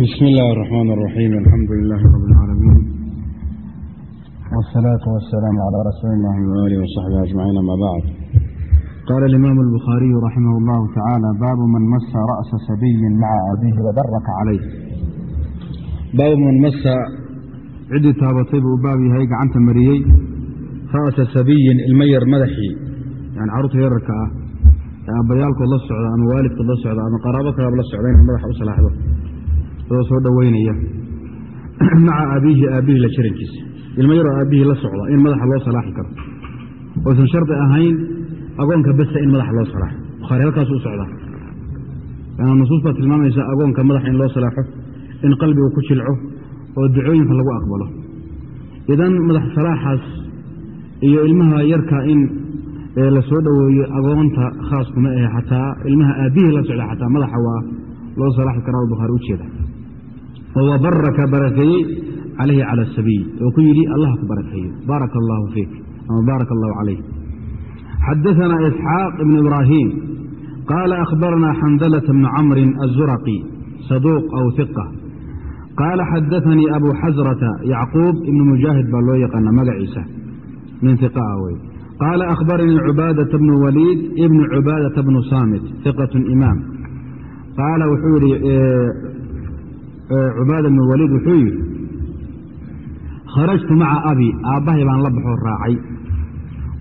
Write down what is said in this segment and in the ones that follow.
بسم الله الرحمن الرحيم الحمد لله رب العالمين والصلاة والسلام على رسول الله وآله وصحبه أجمعين أما بعد قال الإمام البخاري رحمه الله تعالى باب من مس رأس سبي مع أبيه وبرك عليه باب من مس عدي تابطي بابي هيك عن تمريي رأس سبي المير مدحي يعني عرض يركع aabbayaalkood la socda ama waalidkood la socda ama qaraabo kalaaba la socda inay madaxa u salaaxdo adoo soo dhoweynaya maca aabihii la jirankiisa ilmo yaroo aabbihii la socda in madaxa loo salaaxi karo. Oysan shardi ahayn agoonka besa in madaxa loo salaaxo. Bukhaari halkaasu u socdaa yaana nusuus baa tilmaamaysa agoonka madaxa in loo salaaxo in qalbigu ku jilco oo ducooyinka lagu aqbalo. Idan madax salaaxaas iyo ilmaha yarka in la soo dhoweeyo agoonta khaas kuma ahe xataa ilmaha aabbihii la socda xataa madaxa waa loo salaaxi karaa bukhaari ujeeda oo wabaraka barakeeyey calayhi cala sabiy oo ku yidhi allah ku barakeeyo baaraka allaahu fiik ama baaraka allahu calayh xadaanaa isxaaq ibnu ibraahiim qaala akhbaranaa xandalata bnu camrin azuraqi saduuq aw hiqa qaala xadaanii abu xasrata yacquub ibnu mujaahid baa loo yaqaana magaciisa min hiqaa wey qaala akhbaranii cubaadata bnu waliid ibnu cubaadata bnu saamit hiqatu imaam qaala wuxuu yidhi cubaada bn waliid wuxuu yidhi kharajtu maca abi aabbahay baan la baxoo raacay.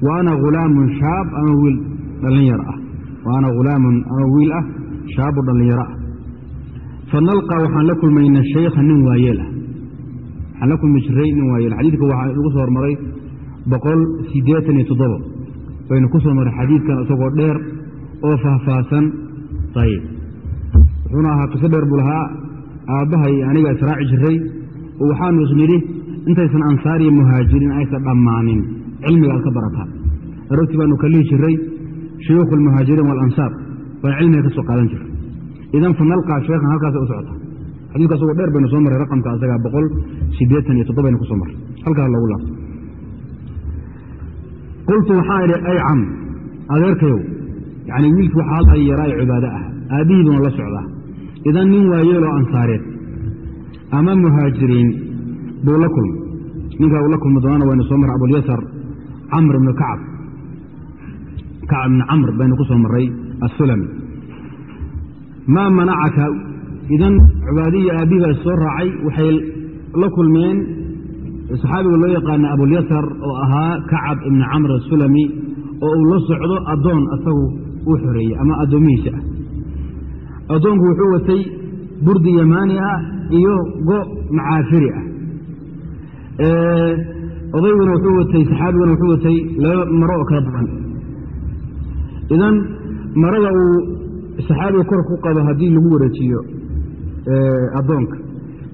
Wa ana hulaamun shaab ama wiil dhallinyaro ah. Wa ana ghulaamun ama wiil ah shaabu dhallinyaro ah. Fanalqaa waxaan la kulmaynaa shaykha nin waayeel ah waxaan la kulmi jiray nin waayeel xadiidka waxaa nagu soo hormaray boqol siddeetan iyo toddoba waynu ku soo maray xadiidkan isagoo dheer oo faahfaahsan. Ayib wuxuuna ahaa qiso dheer buu lahaa aabbahay aniga israaci jiray oo waxaanu isnidhi intaysan ansaar iyo muhaajiriin aysan dhammaanin. Cilmiga aad ka barataan aroogtii baanu ka lihi jiray shuyuukhu almuhaajiriin waalansaar baan cilmiga ka soo qaadan jiray. Idan fa nalqaa sheekhan halkaasay u socota. Xadiidka isagoo dheer baynu soo marray raqamka asagaa boqol siddeetan iyo toddobaynu ku soo marray. Halkaa loogu laabto. Qultu waxaan idhi ay cam adeerkayow yani wiilkii waxaa halay yaraayo cibaado ah aabbihii buuna la socdaa idan nin waayeeloo ansaareed ama muhaajiriin buu la kulmay. Ninkaa uu la kulmi doonana waynu soo marray abulyasar camr ibnu kacab. Kacab ibni camr baynu ku soo marray assulami. Maa manacaka? Idan cibaadiyi aabbihii baa soo raacay waxay la kulmeen saxaabiga loo yaqaana abulyasar oo ahaa kacab ibni camr asulami oo uu la socdo addoon asagu uu xoreeyey ama addoomihiisa ah addoonku wuxuu watay burdi yamaani ah iyo go macaafiri ah. Odayguna wuxuu watay saxaabiguna wuxuu watay laba maro oo kala badan idan marada uu saxaabiga kor ku qabo haddii lagu wareejiyo addoonka.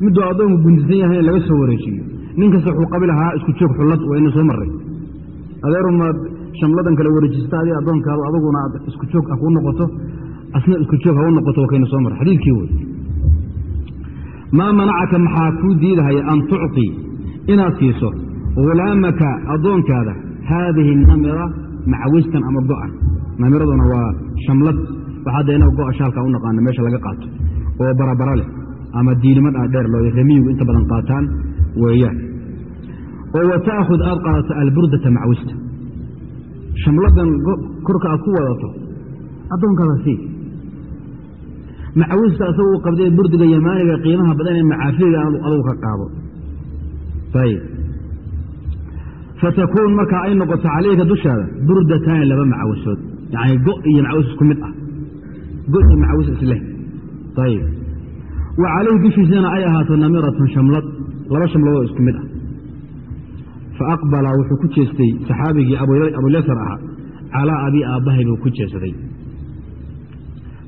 Miduu addoonku gundisan yahay laga soo wareejiyo. Nin kasta wuxuu qabi lahaa isku joog xullad waynu soo marray. Adeerumaad shamladan kale wareejista adi addoonkaadu aduguna aad isku joog ha kuu noqoto asna isku joog ha u noqoto wakaynu soo marray xadiidkii wey maa manacaka maxaa kuu diidahaya an tucطi inaad siiso hulaamaka addoonkaada? Haadihi namira macawistan ama go'an. Namiraduna waa shamlad. Waxaadda inaga go'a shaalka u naqaana meesha laga qaato. Oo barabara leh ama diilimo dhaadheer loo remiyigu inta badan qaataan weeyaan oo wataakhud aad qaadato alburdata macwista shamladan korka aad ku wadato addoonkaada sii macawista asagu u qabdee burdiga yamaaniga qiimaha badan ee macaafiriga adugu ka qaado fatakuun markaa ay noqoto calayka dushaada burdataani laba macawisood yacni go iyo macawis isku mid ah. Go iyo macawis isleh ayib wa calayhi dushiisana ay ahaato namiratun shamlad laba shamladoo isku mid ah. Fa aqbala wuxuu ku jeestay saxaabigii abulyasar ahaa calaa abi aabbahay buu ku jeesaday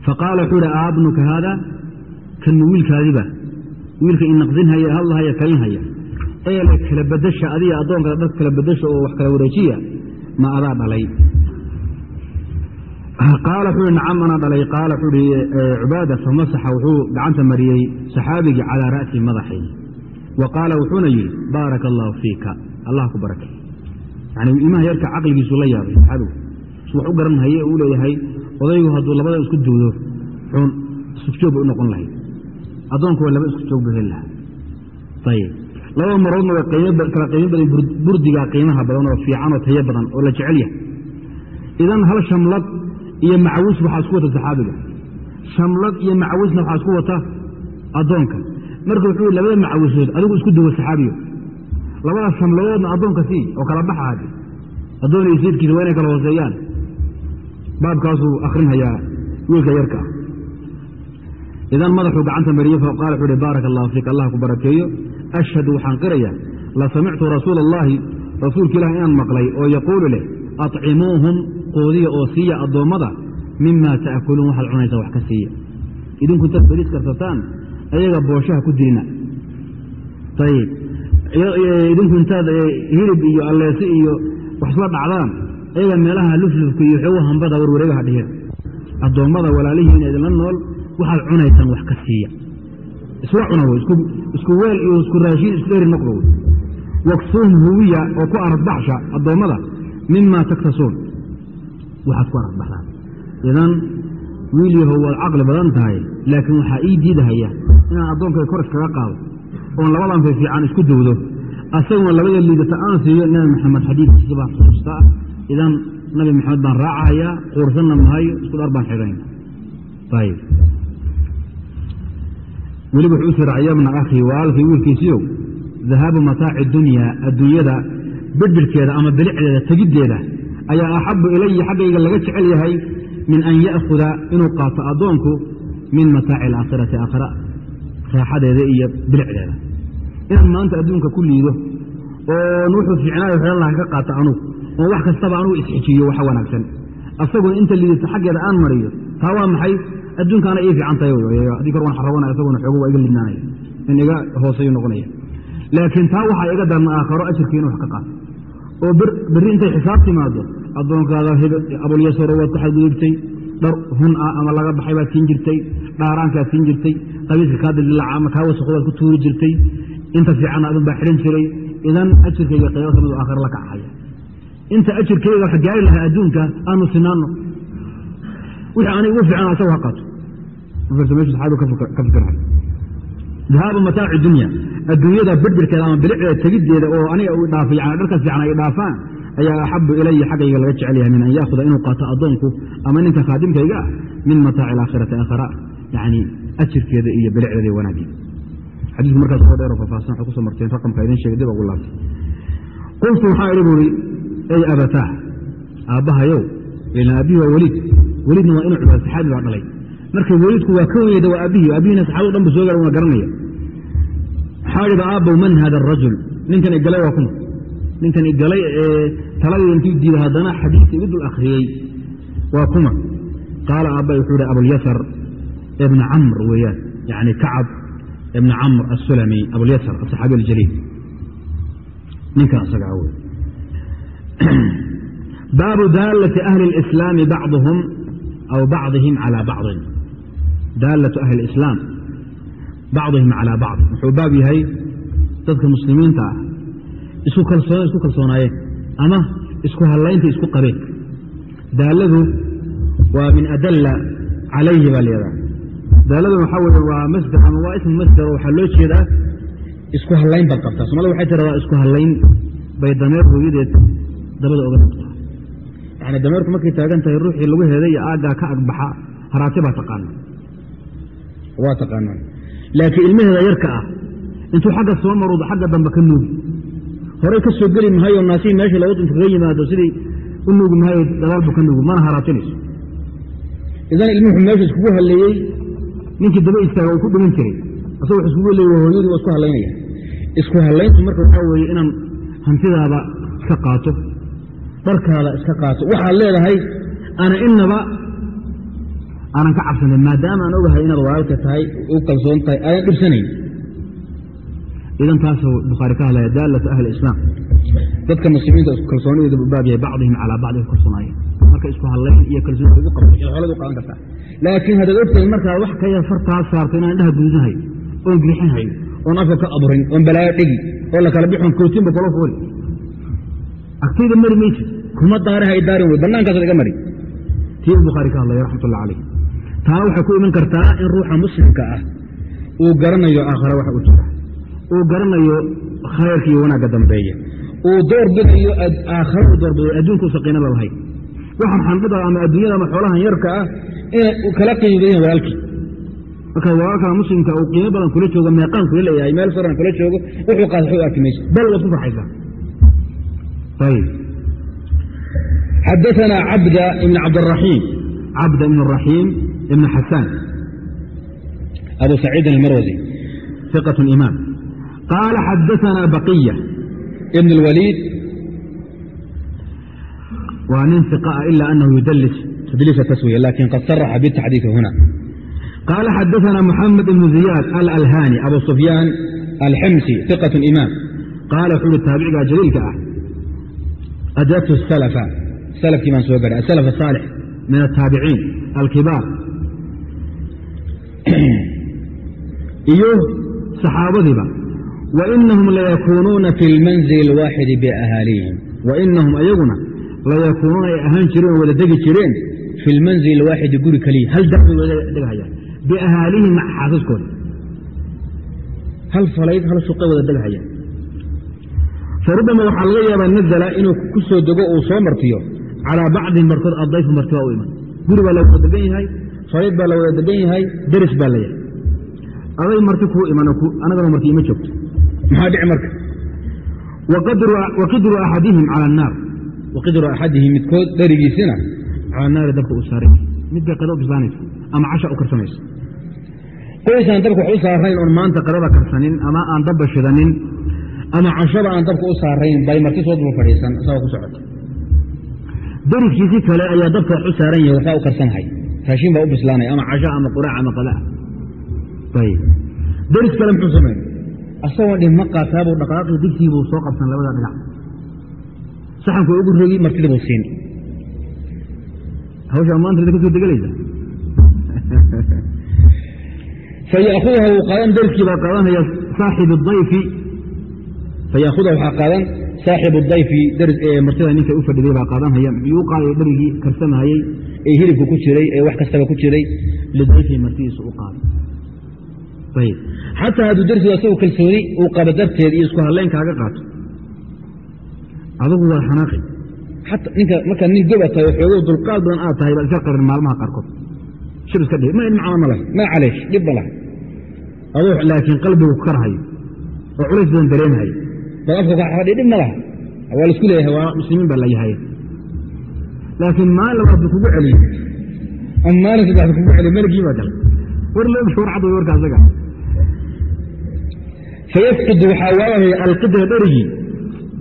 fa qaala wuxuu ihi aabnuka haada kanma wiilkaadiba wiilka inaqdinhaya hadlahaya kalinhaya ee la kala badasha adiga addoonka dad kala badasha oo wax kala wareejiya ma adaa dhalay qaala wuxuu ihi nacam anaa dhalay qaala wuxuu ihi cubaada famasaxa wuxuu gacanta mariyey saxaabigii calaa ra'si madaxay wa qaala wuxuuna yidhi baaraka allaahu fiika allah ku barakay yani ilmaha yarka caqligiisu la yaabay saxaabigu su wax u garanhaye uu leeyahay odaygu hadduu labada isku duudo xun sufjoog bay u noqon lahayd addoonku waa laba isku joog bu heli lahaa. Ayib labada maroodna waa kala qiimo badan burdigaa qiimaha badan oo fiican oo tayo badan oo la jecel yahay. Idan hal shamlad iyo macawis waxaa isku wata saxaabiga. Shamlad iyo macawisna waxaa isku wata addoonka. Marka wuxuu labada macawisood adigu isku duwo saxaabiyo. Labada shamladoodna addoonka sii oo kala baxa hadi addoon iyo sayidkiisa waa inay kala hooseeyaan baabkaasuu akrinhayaa wiilka yarka ah. Idan madaxuu gacanta mariyey faqala wuxuu uhi baaraka allahu fiik allah ku barakeeyo. Ashhadu waxaan qiraya la samictu rasuula allahi rasuulka ilah inaan maqlay oo yaquulu leh aطcimuuhum qoodiya oo siiya addoommada mima ta'kuluun waxaad cunaysa wax ka siiya. Idinku intaad beriis karsataan ayaga booshaha ku dirina ayib idinku intaad hilib iyo alleese iyo wax isla dhacdaan ayaga meelaha luflufka iyo xoogu hambada warwareegaha dhihina addoommada walaalihiina idinla nool waxaad cunaysaan wax ka siiya. Isla cuna wey isku weel iyo isku raashiin isku eri noqdo wey. Waksuuhum huwiya oo ku aradbaxsha addoommada mima taktasuun. Waxaad ku aradbaxdaan idan wiil yahow waad caqli badan tahay laakiin waxaa ii diidahaya inaan addoonkay kor iskaga qaado oon labadan fiican isku dowdo. Asaguna labada liidata aan siiyo nabi maxamed xadiidkiisa baan xusuusta ah idan nabi maxamed baan raacahayaa quursanna mahayo isku dhar baan xidhayna ayib weliba wuxuu u sii raacya bna akhii walaalkii wiilkiisiiow dahaabu mataaci dunyaa adduunyada beddelkeeda ama bilicdeeda tegiddeeda ayaa axabu ilaya xaggayga laga jecel yahay min an ya'khuda inuu qaato addoonku min mataaci alaakhirati aakhira raaxadeeda iyo bilicdeeda. Inaan maanta adduunka ku liido oon wuxuu fiicnaayo xelan laha ka qaata anugu oon wax kastaba anugu isxijiyo waxa wanaagsan. Asaguna inta liidata xaggeeda aan mariyo taa waa maxay? Adduunkaana ii fiican tahay haddii kor waan xarabanaya isaguna xoogo waa iga lidnaanaya in iga hooseeyu noqonaya. Laakiin taa waxaa iga darna aakharo ajirkii inu wax ka qaato. Oo berri intay xisaab timaado addoonkaada abulyasaro waad ku xadgudubtay. Dhar hun ah ama laga baxay baad siin jirtay. Dhaaraankaad siin jirtay. Qabiiska kaa dildilaaca ama kaa wasaqo baad ku tuuri jirtay. Inta fiicanna adun baa xidhan jiray. Idan ajirkayga qaybo ka midu aakhiro la kacahaya inta ajirkayga wax gaari lahaa adduunka aanu sinaano wixii ani ugu fiican asagu ha qaato. Dahaabu mataaci dunya. Adduunyada beddelkeeda ama bilicdeeda tegiddeeda oo aniga u dhaafay dharkaas fiican ay dhaafaan ayaa axabu ilaya xaggayga laga jecel yahay min an yaahuda inuu qaato addoonku ama ninka khaadimkayga ah min mataaci alaakhirati aakhira yani ajirkeeda iyo bilicdeeda wanaageeda xadiisku markaas oo dheer oo faahfaahsan waxay ku soo marteen raqamka idin sheegay dib ugu laabtay. Qultu waxaa idhi buuri ey abataah aabbahayow ilan aabbihi waa weliid. Weliidna waa inuu cubaad saxaabi baa dhalay. Marka weliidku waa ka weyda waa aabbihi aabbihiina saxaabadu dhan bu soo gaara una garanaya. Idhi aabbow man hada arajul ninkan igalay waa kuma ninkan igalay ee taladii intuu diida haddana xadiidka igu dul akhriyey. Waa kuma. Qaala aabba wuxuu ihi abulyasar ibna camr weeyaan. Yani kacab ibna camr asulami abulyasar asaxaabi aljaliil ninka isagaa wey baabu daalati ahli اlislaami bacduhum aw bacdihim calaa bacdin. Daalatu ahli اlislaam bacdihim calaa bacd. Wuxuu baab yahay dadka muslimiinta ah. Isku kalsoonaayeen ama isku hallaynta isku qabeen daaladu waa min adalla calayhi baa layadaa daaladun waxaa weye waa masder ama waa ismu masder waxaa loo jeedaa isku hallayn bad qabtaa. Soomaalida waxay tiradaa isku hallayn bay dameer hooyadeed dabada oga noqtaa yani dameerku markay taagan tahay ruuxii lagu heeday iyo aaggaa ka agbaxa haraati baa taqaana waa taqaanaa laakiin ilmaheeda yarka ah intuu xagga soo maruudo xagga dambe ka nuugi. Horey ka soo geli mahayo naasihii meeshii loogu intu kaga yimaado sidii u nuugi mahayo gadaalbu ka nuugi mana haraatinayso idan ilmuhu meesha iskugu halleeyey ninkii daba istaaga uu ku dhiman jiray. Asagoo wax iskugu halleeyey waa hooyadii waa isku hallaynaya isku hallayntu marka waxaa weeye inaan hantidaada iska qaato dharkaada iska qaato. Waxaad leedahay ana inaba aanan ka cabsanan maadaama aan ogahay inaad walaalka tahay u kalsoon tahay aanan dhibsanayn idan taasuu bukhaari ka hadlaya daalatu ahli islaam. Dadka muslimiinta isku kalsoonidooda u baab yahay bacdihim calaa bacdi ku kalsoonaayeen. Marka isku hadlayn iyo kalsooni ugu qabto iyo xoolad u qaadan kartaa. Laakiin haddaad ogtahay markaad wax ka yar fartaa saarto inaan indhaha gudunahayo oon giixinhayo oon afka ka aburin oon balaayo dhegi oo la kala bixon kootinba kula fuuli. Agtayda mari maysid kuma daaraha ay daarin wey bannaankaasaad iga mari. Tii bukhaari ka hadlaya raxmatullah calayh. Taana waxay ku iman kartaa in ruuxa muslimka ah uu garanayo aakhare waxa u jira. Uu garanayo khayrka iyo wanaagga dambeeya. Uu door bidayo aakhare u doorbidayo adduunka usa qiinaba lahayn waxaan xandhada ama adduunyada ama xoolahan yarka ah inay kala qiimo badan walaalkii. Marka walaalkaa muslimka uu qiimo badan kula joogo meeqaan kula leeyahay meel saran kula joogo wuxuu qaada waxu arki mayso bal waad ku farxaysaa xadaana cabda ibn cabdiraxiim cabda ibn raxiim ibn xasaan abu saciidin almarwasi iqat imaam qaala xadaana baqiya ibn اlwaliid waa nin iqaa ila anahu yudlis tadliisa taswiya laakiin qad saraxa bitaxdiii huna qaala xadaana muxamed ibn ziyaad alalhani abu sufyaan alximsi iqat imaam qaala wuxu uhi taabiciga jaliilka ah adragtu salafa slkii baan soo gahay aslf الصaalix min الtaabiciin alkibaar iyo saxaabadiiba wainahum layakuunuuna fi اlmanzil اlwaaxidi biahaalihim wainahum ayaguna layakuunuuna ay ahaan jireen oo wada degi jireen fi lmanzil اlwaaxidi guri keliya hal dar bay wada degahayaan biahaalihim maca xaasaskooda hal falayd hal suqay wada degahayaan farubama waxaa laga yaabaa nazla inuu ku soo dego uu soo martiyo calaa bacdihim barkood addayfu marti baa u iman guri baa la wada degan yahay falayd baa la wada degan yahay deris baa la yahay. aday marti kuu iman anagana marti ima joogto maxaa dhici marka waqidru axadihim cala annaar waqidru axadihim midkood dherigiisina cala naari dabka u saaray mid bay qada u bislaanaysa ama casha u karsanaysa qoysaan dabka wax u saarayn oon maanta qadada karsanin ama aan dabba shidanin ama cashaba aan dabka u saarayn bay marti soo daba fadhiisan isagoo ku socota deriskiisi kale ayaa dabka wax u saaran yahay waxbaa u karsanhay raashin baa u bislaanaya ama casho ama quraac ama qadaa ayb. Deris kale muxuu samey asagoo dhima qaataabuu dhaqaaqii digtii buu soo qabsan labada dhinac. Saxanku ugu rogi martidii buu siin. Hawshaa maanta ka soo degelaysa fayaahuduha wuu qaadan deriskii baa qaadanaya saaxib dayfi. Fayaahuduha waxaa qaadan saaxibu dayfi martida ninka u fadhiday baa qaadanhaya yuu qaaday dherigii karsamahayey ee hilibka ku jiray ee wax kastaba ku jiray lidayfi martidiisu u qaaday. Xataa hadduu dersigu asagu kalsooni uu qabo darteed iyo isku hadlayn kaaga qaato. Adugu waa xanaaqi. Markaad nin goba tahay waxoogo dulqaad badan aad tahay baad iska qarin maalmaha qaarkood. Shib iska in macna ma lahay ma caleesh. Dhib ma lahay aduu laakiin qalbigu ku oo culays badan dareemahayo bad afka ka fadhi dhib laha. Waa la isku leeyahay waa muslimiin baa la yahay. Laakiin maalin labaad bu kugu celiyo ama maalin saddexda kugu celiyo meligii baa galay war loogi war cad way warka asaga. Fayafqidu waxaa waayahaya alqidra dherigii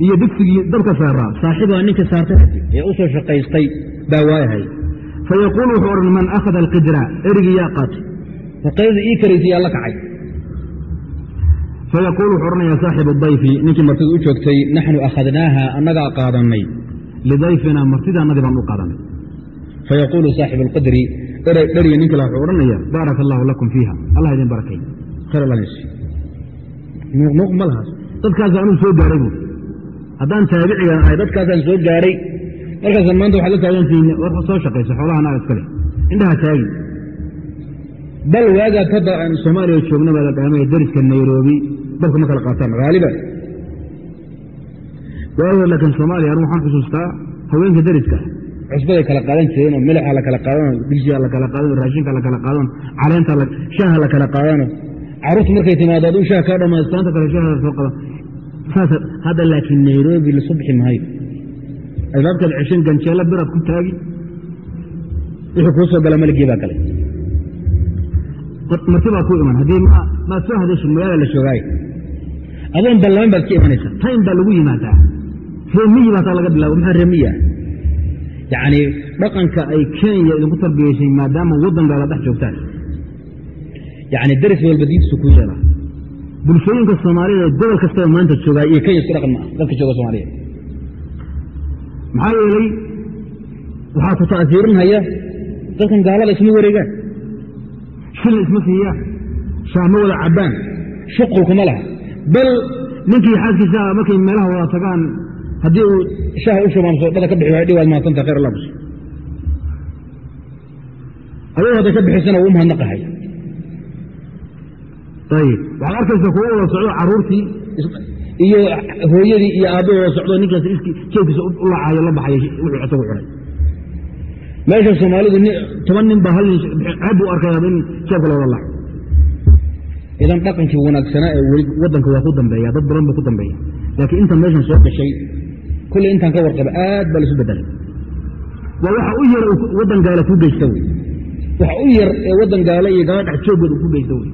iyo digsigii dabka saaraa saaxiibaa ninka saartay ee u soo shaqaystay baa waayahay. Fayaquulu wuxuu odhan man akhada alqidra? Erigii yaa qaatay. Faqadada ii karaysa yaa la kacay fayaquulu wuxuu odhanayaa saaxibu dayfi ninkii martida u joogtay naxnu akhadnaaha annagaa qaadannay lidayfina martidaannadii baan u qaadanay fayaquulu saaxibu alqidri dheriga ninka wuxuu odhanaya baaraka allaahu lakum fiiha allah idin barakay nuuqnuuq ma lahaas dadkaasa anuu soo gaaray bu haddaan taabicigan ahay dadkaasaan soo gaaray markaasa maanta waxaad la taagantihiin war soo shaqaysa xoolaha leh indhaha taagi bal hadda aan soomaaliya joogna baa la dhaamaya deriska nairobi dabka ma kala qaataan haaliban waagaad laakiin soomaaliya anu waxaan xusuustaa haweenka deriska cusbaday kala qaadan jireen oo milixa la kala qaadano digsiga la kala qaadano raashinka la kala qaadano caleenta shaaha la kala qaadano caruurtu markay timaado aduu shaha kaa dhamaystaanta kale shaha soo qadan saas hadda laakiin nairobi lasu bixi maayo. Albaabkaad ceshan ganjeelo biraad ku taagi. Wixii kuu gala maligii baa galay. Marti baa iman. Haddii maad soo hadashin magaala la joogaayo adoon ballaman baad ka imanaysa taym baa lagu yimaadaa. Reemiyi baa taa laga bilaabo maxaa reemiyi ah yacni dhaqanka ay kenya idinku tarbiyeysay maadaama waddankaada dhex joogtaan. Yacni deris walba diintiisu ku yeelaa bulshooyinka soomaalida ee gobol kastaba maanta joogaa iyo kenya isku dhaqan maaha dadka jooga soomaaliya maxaa yeelay waxaa ku ta'asiirinhaya dadkan gaalada isma wareegaan shilin isma siiyaan shaah ma wada cabbaan shuqulkuma laha bal ninkii xaaskiisa markay meelaha wada tagaan haddii uu shaah u shubaan soodhada ka bixi waay dhiwaad mahadsanta khayr allah kusi adoo hadday ka bixisana wuu umahadnaqahay ayib waxaad arkaysa kuwa wada socdo caruurtii iyo hooyadii iyo aabbahii wada socdo ninkaas jeefkiisa u lacaayo la baxay wuxuu isagu cunay meesha soomaalidu toban nin baa hal nin ceeb u arkaya in jeefka looga laco idan dhaqankii wanaagsanaa ee weli waddanka waa ku dambeeya dad badan buu ku dambeeya laakiin intan meeshan soo gashay kulley intaan ka warqaba aad baa laisu bedelay waa waxa u yar waddan gaala ku geysta wey waxa u yar ee waddan gaala iyo gaala dhex joogooda ku geysta wey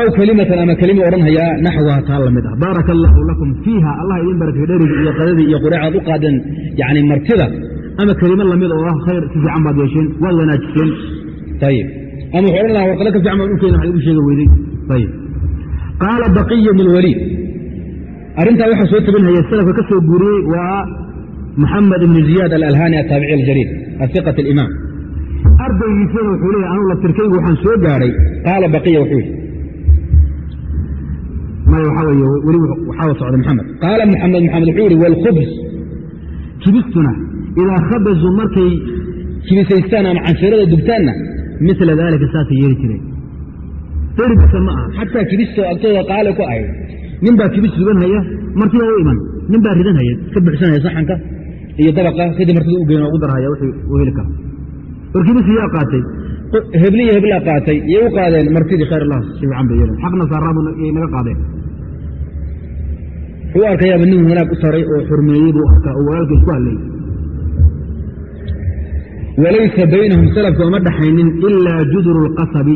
aw kelimatan ama kelima odhanhayaa naxwaha taa la mid ah baaraka allaahu lakum fiiha allah idin barakay dherigii iyo qadadii iyo qureecaad u qaadeen yani martida ama kelimo la mid oo ah khayr si fiican baad yeesheen waad wanaajiseen ayib ama wuxuu odhan lahaa warqado ka fiican baan dhulkeena wax igu sheega weyday ayib qaala baqiy bn lwaliid arrintaa waxaa soo tabinhaya salafka ka soo guuriyey waa maxamed ibn ziyaad alalhani ataabici aljaliil aiqat alimaam ardaygiisana wuxuu leeyahy anugu laftirkaygu waxaan soo gaadhay qaala baqiya wuxuu yidhi maya waxaa weye weli waxaa socda maxamed qaala maxamed maxamed wuxuu yihi waalkhubs kibistuna idaa khabasuu markay kibisaystaan ama cansharada dubtaanna mila daalika saasay yeeli jireen. Deribisa ma aha. Xataa kibistoo agtooda qaale ku ahayd nin baa kibis duganhaya martida u iman. Nin baa ridanhaya iska buxsanhaya saxanka iyo dabaqa sidii martida u geyn ugu darhaya wixii uu heli karo war kibis yaa qaatay. Hebli iyo heblaa qaatay. Iyay u qaadeen martidii khayr allah fiican bay yeeleen. Xaqna saaraabu yay naga qaadeen. Wuxuu arkayaaba nin wanaag u taray oo xurmeeyey buu arkaa oo walaalka isku hadlayy walaysa baynahum salafka uma dhaxaynin ilaa juduru lqasabi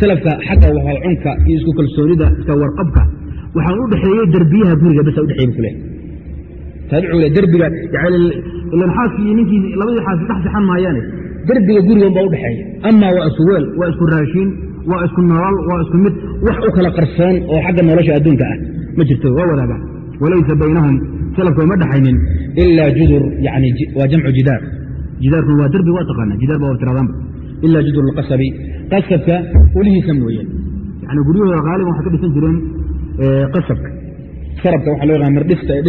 salafka xagga wahaalcunka iyo isku kalsoonida iska warqabka. Waxaan u dhexeeyey derbiyaha guriga basa udhexeey kule taabicule derbiga ilan xaaskii iyo ninkii labadii xaasi dhex sixan maayaane derbiga gurigan baa udhexeeya amaa waa isku weel waa isku raashiin waa isku nolol waa isku mid wax u kala qarsoon oo xagga nolosha adduunka ah. Ma jirto waa wadaagaan walaysa baynahum salafka uma dhaxaynin ilaa judur waa jamcu jidaar. Jidaarkuna waa derbi waa taqaana jidaar baa wartiraadaanba ilaa judur lqasabi qasabka ulihiisa mooyeen. Yani guryahooda qaaliban waxay ka dhisan jireen qasabka. Sarabka waxa loo mirdhista ee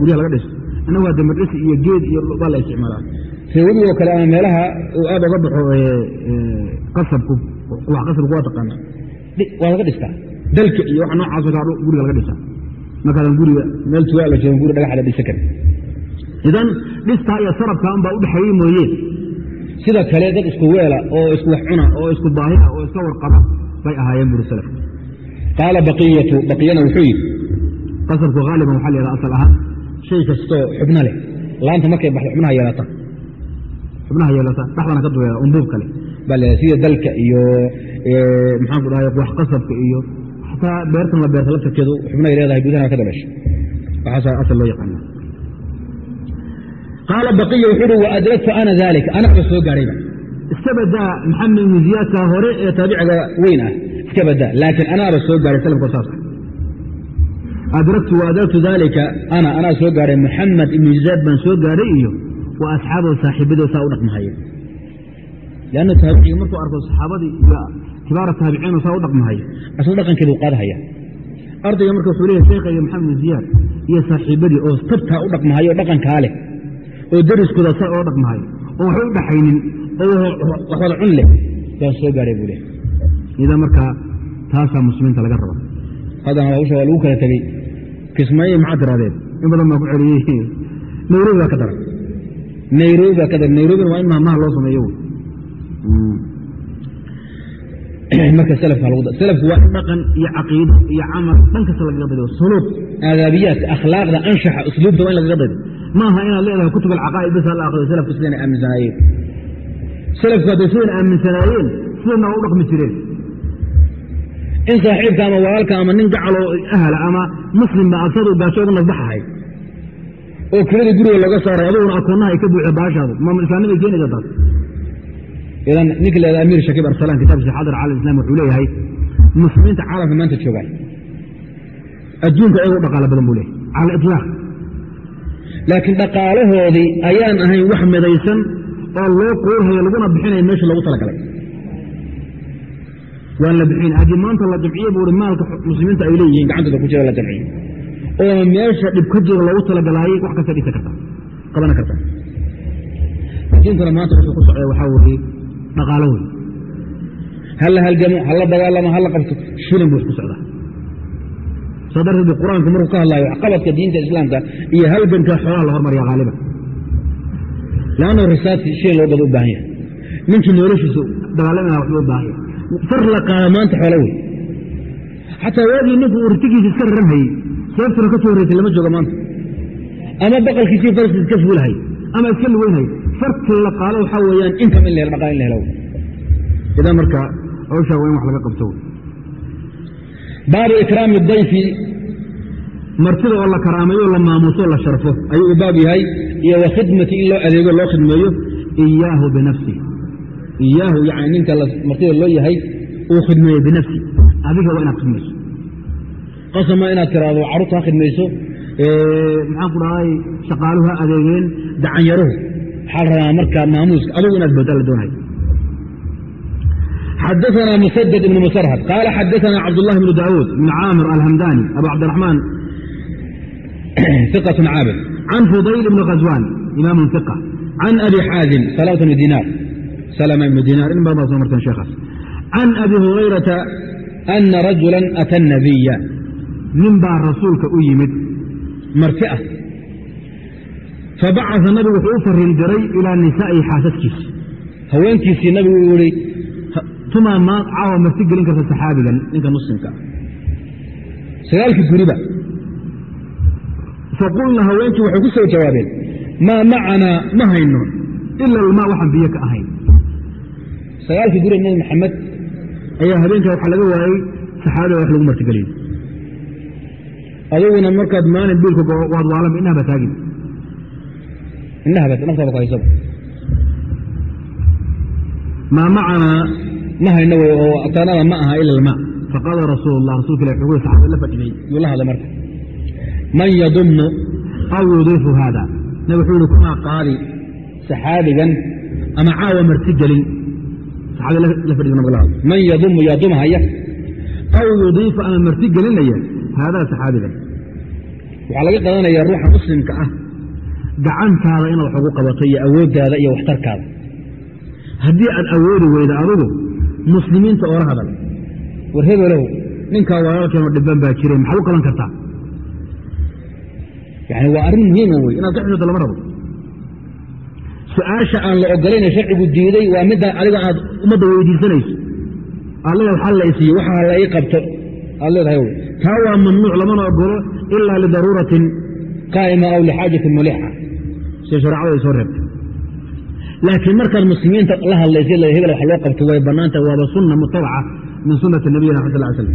guryaha laga dhisto annagu hadde mirdhis iyo geed iyo baa la isticmaalaa. Reewadioo kale ama meelaha uu aad oga baxo qasabku wax qasabku waa taqaana waa laga dhistaa. Dalka iyo waxa noocaasoo kaa guriga laga dhisaa markaadan guriga meel tugaa la joogan guri dhagaxa la dhisa karin idan dhistaa iyo sarabka unbaa u dhexeeyey mooye. Sida kale dad isku weela oo isku wax cuna oo isku baahia oo iska warqaba bay ahaayeen buri salaf qaala baqiyatu baqiyana wuxuu yidhi qasabku haaliban waxaa la asal ahaan shay kastoo xubno leh laanta markay baxdo xubnaha yeelata. Xubnaha yeelata dhaxdana ka duweela unduub kale baa la sida dalka iyo maxaan ku dhahay wax qasabka iyo xataa beertan la beerta laftarkeedu xubnahay leedahay gudaha ka dabasho waxaasa asal loo yaqaana qaala baqiya wuxuu uhi waadraktu ana daalika anaaba soo gaadhayba iska badaa maxamed ibnu ziyaadka hore ee taabiciga weyn ah iska badaa laakiin anaaba soo gaadhay salafko saas adraktu waadraktu daalika ana anaa soo gaadhay maxamed ibnu ziyaad baan soo gaadhay iyo wa asxaabahu saaxiibadoo saa u dhaqmahaya lanna taabiciga markuu arko saxaabadii kibaara taabiciinoo saa u dhaqmahayo asla dhaqankeedu qaadahaya ardayga marka wuxuu leeyahy sheekha iyo maxamed ibnu ziyaad iyo saaxiibadii oo tabtaa u dhaqmahayo dhaqankaa leh oo dariskooda saa oo dhaqmahayo oo waxba u dhaxaynin oo wax wada cun leh baan soo gaadhay buu leh idan markaa taasaa muslimiinta laga raba haddana hawsha waa lagu kala tegey kismaaye maxaa tiraadeen in badan baa ku celiyey nairobi baa ka daran nairobi baa ka daran nairobina waa in mahmaha loo sameeyo marka salafku waa in dhaqan iyo caqiido iyo camal. Dhan kasta lagaga daydo suluub aadaabiyaadka akhlaaqda anshaxa usluubta waa in lagaga daydo ma aha inaad leedahay kutub alcaqaa'id bas hala akriyo salafku sidayna aaminsanaayeen. Salafku hadday sidayna aaminsanaayeen sidayna waa u dhaqmi jireen. In saaxiibka ama walaalka ama nin gacaloo ahla ama muslimba asadu gaajo uga nasbaxahay oo kiladii guriga looga saaray aduguna akoonaha ay ka buuxe baashaadu. Ma islaamnimay keenaysa taas idan ninka leeda amiir shakiib arsalan kitaabkiisa xadar cala islam wuxuu leeyahay muslimiinta caalamka maanta joogaan adduunka iyaga u dhaqaalo badan buu leeyahy cala itlaaq laakiin dhaqaalahoodii ayaan ahayn wax midaysan oo loo quurhayo laguna bixinayo meesha loogu talagalay waan la bixin haddii maanta la jamciye buu i maalka muslimiinta ay leeyihiin gacantooda ku jira la jamciyo oo meesha dhib ka jiro loogu talagalaayey wax kasta dhisa karta qabanan karta adduunkana maanta wuxuu ku socda waxaa weeye dhaqaalo wey hala halgamo hala dagaalamo hala qabto shilin buu isku socdaa. Saa darteed bu qur'aanku markuu ka hadlaayo waxqabadka diinta islaamka iyo halganka xoolaha la hormarya haaliban lanno risaasi shilin loo gado u baahan yahay. Ninkii noloshiisu dagaalamana waxba u baahan yahay. Far la qaada maanta xoolo wey xataa waagii ninku uu iska raran hayey seeftuna ka soo lama jooga maanta. Ama baqalkiisii farskiis iska fuulahay ama iska luweynhay farki la qaalo waxaa weeyaan inkam in la helo dhaqaal in la helo. Idan marka hawshaa waa in wax laga qabto. Baabu ikraami dayfi. Martida oo la karaamayo la maamuuso la sharfo. Ayuu u baab yahay iyo wa khidmati in loo adeego loo khidmeeyo iyaahu binafsi. Iyaahu yani ninka martida loo yahay uu khidmeeyo binafsi. Adiga waa inaad khidmayso qasama inaad tiraahdo carruurta ha khidmayso maxaan ku dhahay shaqaaluhu ha adeegeen dacanyaruhu waxaa la rabaa marka maamuuska adugu inaad booda la doonayo xadaثna msdd ibn msrhd qal xadaثna cabdالlah bn daawuud bn caamir alhamdani abu cabdiرaحmaan ثiqة caabid can fudayl bn khazwan imam ثiq can abi xaazim salmt bn dinar slma ibn dinar in badan baa soo marteen sheekhaas can abi hurayrata ana rajula ata الnabiya nin baa rasuulka u yimid marti ah fabacaa nabigu wuxuu u fariin diray ilaa nisaa'ihi xaasaskiisi haweenkiisii nabigu uu yihi tumaa maa caawa marti gelin karta saxaabigan ninka muslimka sagaalkii guriba faqulna haweenkii waxay ku soo jawaabeen maa macanaa ma hayno ila almaa waxaan biyo ka ahayn sagaalkii guriba nabi maxamed ayaa habeenkaa waxaa laga waayey saxaabiga wax lagu martigeliyo aduguna markaad maalin biilka waad waalanba indhahaba taagin maa macanaa ma hayno wey oo ataanada ma aha ila almaa faqaala rasuul اllah rasulka ilah wuxuu saxaabada la fadhiyey. Yuu la hadlay marka. Man yadumnu? Aw yudiifu haada. Nabi wuxuu yihi kumaa qaadi saxaabigan ama caawa marti gelin. Saxaabada la fadhiga nabig la hadlo man yadumu yadumhaya aw yudiifu ama marti gelinaya haadaa saxaabigan. Waxaa laga qadanaya ruuxa muslimka ah gacantaada inaad wax ugu qabato iyo awooddaada iyo waxtarkaada. Haddii aad awoodi weyda adugu muslimiinta oola hadal war hebelow ninkaa walaalkeenoo dhibban baa jire maxaad u qaban kartaa? Yani waa arrin muhiima wey inaad ka xishoto lama rabo. Su'aasha aan la ogolayna sharcigu diiday waa midda adiga aad ummadda weydiisanayso. Aad leedahay waxaa la isiiye waxaa la ii qabto. Aad leedahay taa waa mamnuuc lamana ogolo ilaa lidaruuratin qaa'ima aw lixaajatin mulixa sida shareecadu ay soo reebtay. Laakiin markaad muslimiinta la hadlaysa hebel wax loo qabto way bannaanta waaba sunna mutabaca min sunati nabiyina sal l slam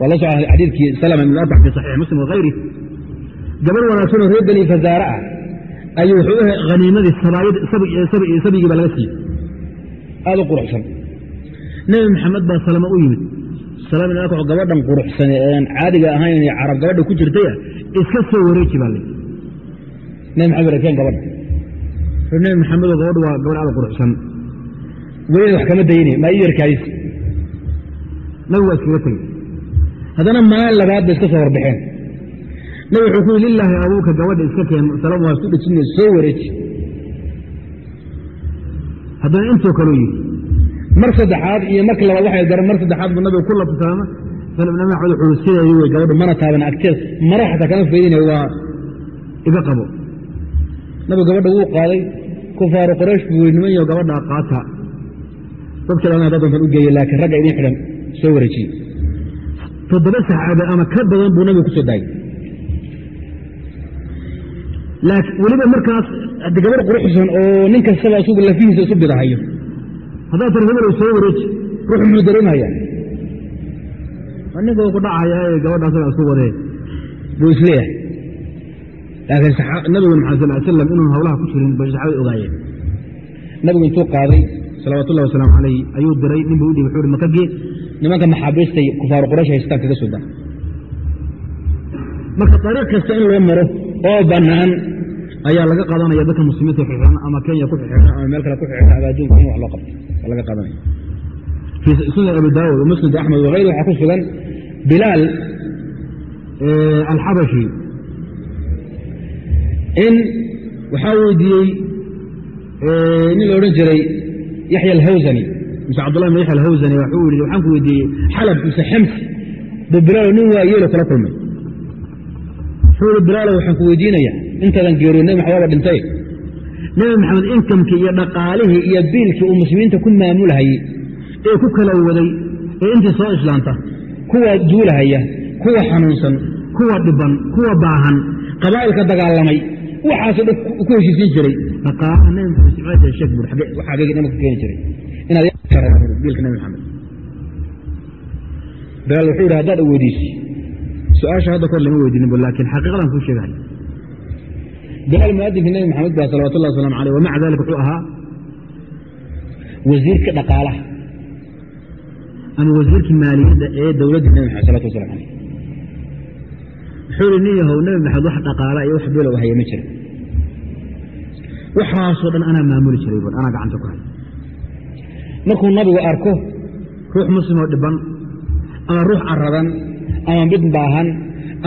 waa la soco xadiidkii salama ibn arbac fi saxiix muslim wahayri gabar wanaagsanoo reer beni fazaare ah ayuu wuxuu u haniimadii sabigii baa laga siiyey. Aada u quruxsan. Nebi maxamed baa salama u yimid. Salama gabadhan quruxsan eean caadiga ahayn carab gabadha ku jirtaya iska soo wareeji baa lay nebi maxamed rakeen gabadha nebi maxamedo gabadhu waa gabadh aada quruxsan. Welina wax kama dayne maa ii yarkaayis. Nabi waa iskaga tegey. Haddana maalin labaad bay iska soo horbaxeen nabi wuxuu ku yii lilaahi abuuka gabadha iska keen salama waa isku dhejina soo wareeji. Haddana intoo kaleu yidhi mar saddexaad iyo marka labaad waxay garan mar saddexaad buu nabiga ku nabi wuxuu sideedii wey gabadhu mana taaban agteed mara xataa kama faydinay waa iga qabo nabigu gabadha wuu qaaday kufaaru qoraysh buu wy niman yo gabadha qaata. Dadka dhan hadda doontan u laakiin ragga idin xidhan soo wareejiye toddoba saxaabe ama ka badan buu nabiga ku soo daayey weliba markaas gabadh quruxsan oo nin kastaba asugu lafihiisa isu bidahayo haddaad tar hebelow soo wareeji ruux muxuu dareemaya ninka ku dhacaya gabadha asaga isku wadee buu is leeyahay laakiin nabigu maxamed sal slam inuun hawlaha ku jirin bay saxaabada ogaayeen nabigu intuu qaaday salawaatu ullahi wasalaamu calayh ayuu diray nin buu u wuxuu hi makagee nimanka maxaabiistay kufaaru quraysh haystaan kaga soo marka dariiq kasta in loo maro oo bannaan ayaa laga qaadanaya dadka muslimiinta xixan ama kenya ku xixan ama meel kale ku xixan ama adduunka in wax loo qabto laga qaadanaya fii sunan abi daawud musnad axmed wahayr waxaa ku sugan bilaal alxabashi in waxaa weydiiyey nin la odhan jiray yaxya alhawsani mise cabdullahi bn yaxya alhawsani waxuu yidhi waxaan ku weydiiyey xalab mise xems buu bilaalo nin waa yeelo kala kulmay. Wuxuu ihi bilaalo waxaan ku weydiinayaa intaadan geeriyo nebi maxamed waaba dhintay. Nebi maxamed inkamkii iyo dhaqaalihii iyo biilkii uu muslimiinta ku maamulahayey ee ku kala waday ee intii soo islaanta kuwa duulahaya kuwa xanuunsan kuwa dhiban kuwa baahan qabaa'ilka dagaalamay waxaasoo dhan ku heshiisiin jiray. Haddaad aweydiisi su'aasha hadda kor lama weydiinin bu laakiin xaqiiqadan kuu sheegahay. Bilaal muadinka nebi maxamed ba salawatullahi waslamu aleyh wamaca dalika wuxuu ahaa wasiirka dhaqaalaha. Ama wasiirkii maaliyadda ee dowladdii nebi maxamed salawatu waslamu aleyh wuxuu ihi nin yahow nebi maxamed wax dhaqaala iyo wax bilow haya ma jira waxaasoo dhan anaa maamuli jiray bu anaa gacanta ku hay markuu nabigu arko ruux muslimoo dhiban ama ruux caradan ama mid baahan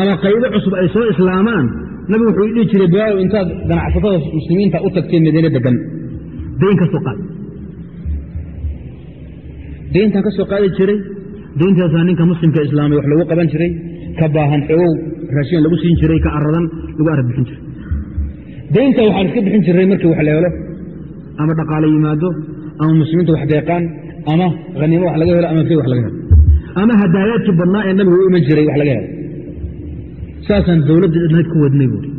ama qaybo cusub ay soo islaamaan nabigu wuxuu dhihi jiray bilaalow intaad ganacsatada muslimiinta u tagteen madiine degan dayn ka soo qaad dayntaan ka soo qaadi jiray dayntaasaa ninka muslimka islaamay wax lagu qaban jiray ka baahan xogow raashin lagu siin jiray ka aradan lagu arag bixin jiray. Daynta waxaan iska bixin jiray markii wax la helo. Ama dhaqaale yimaado ama muslimiinta wax deeqaan ama haniimo wax laga helo ama fey wax laga helo. Ama hadaayaadkii badnaa ee nabigu u iman jiray wax laga helo. Saasaan dowladda idnayd ku wadnay buuri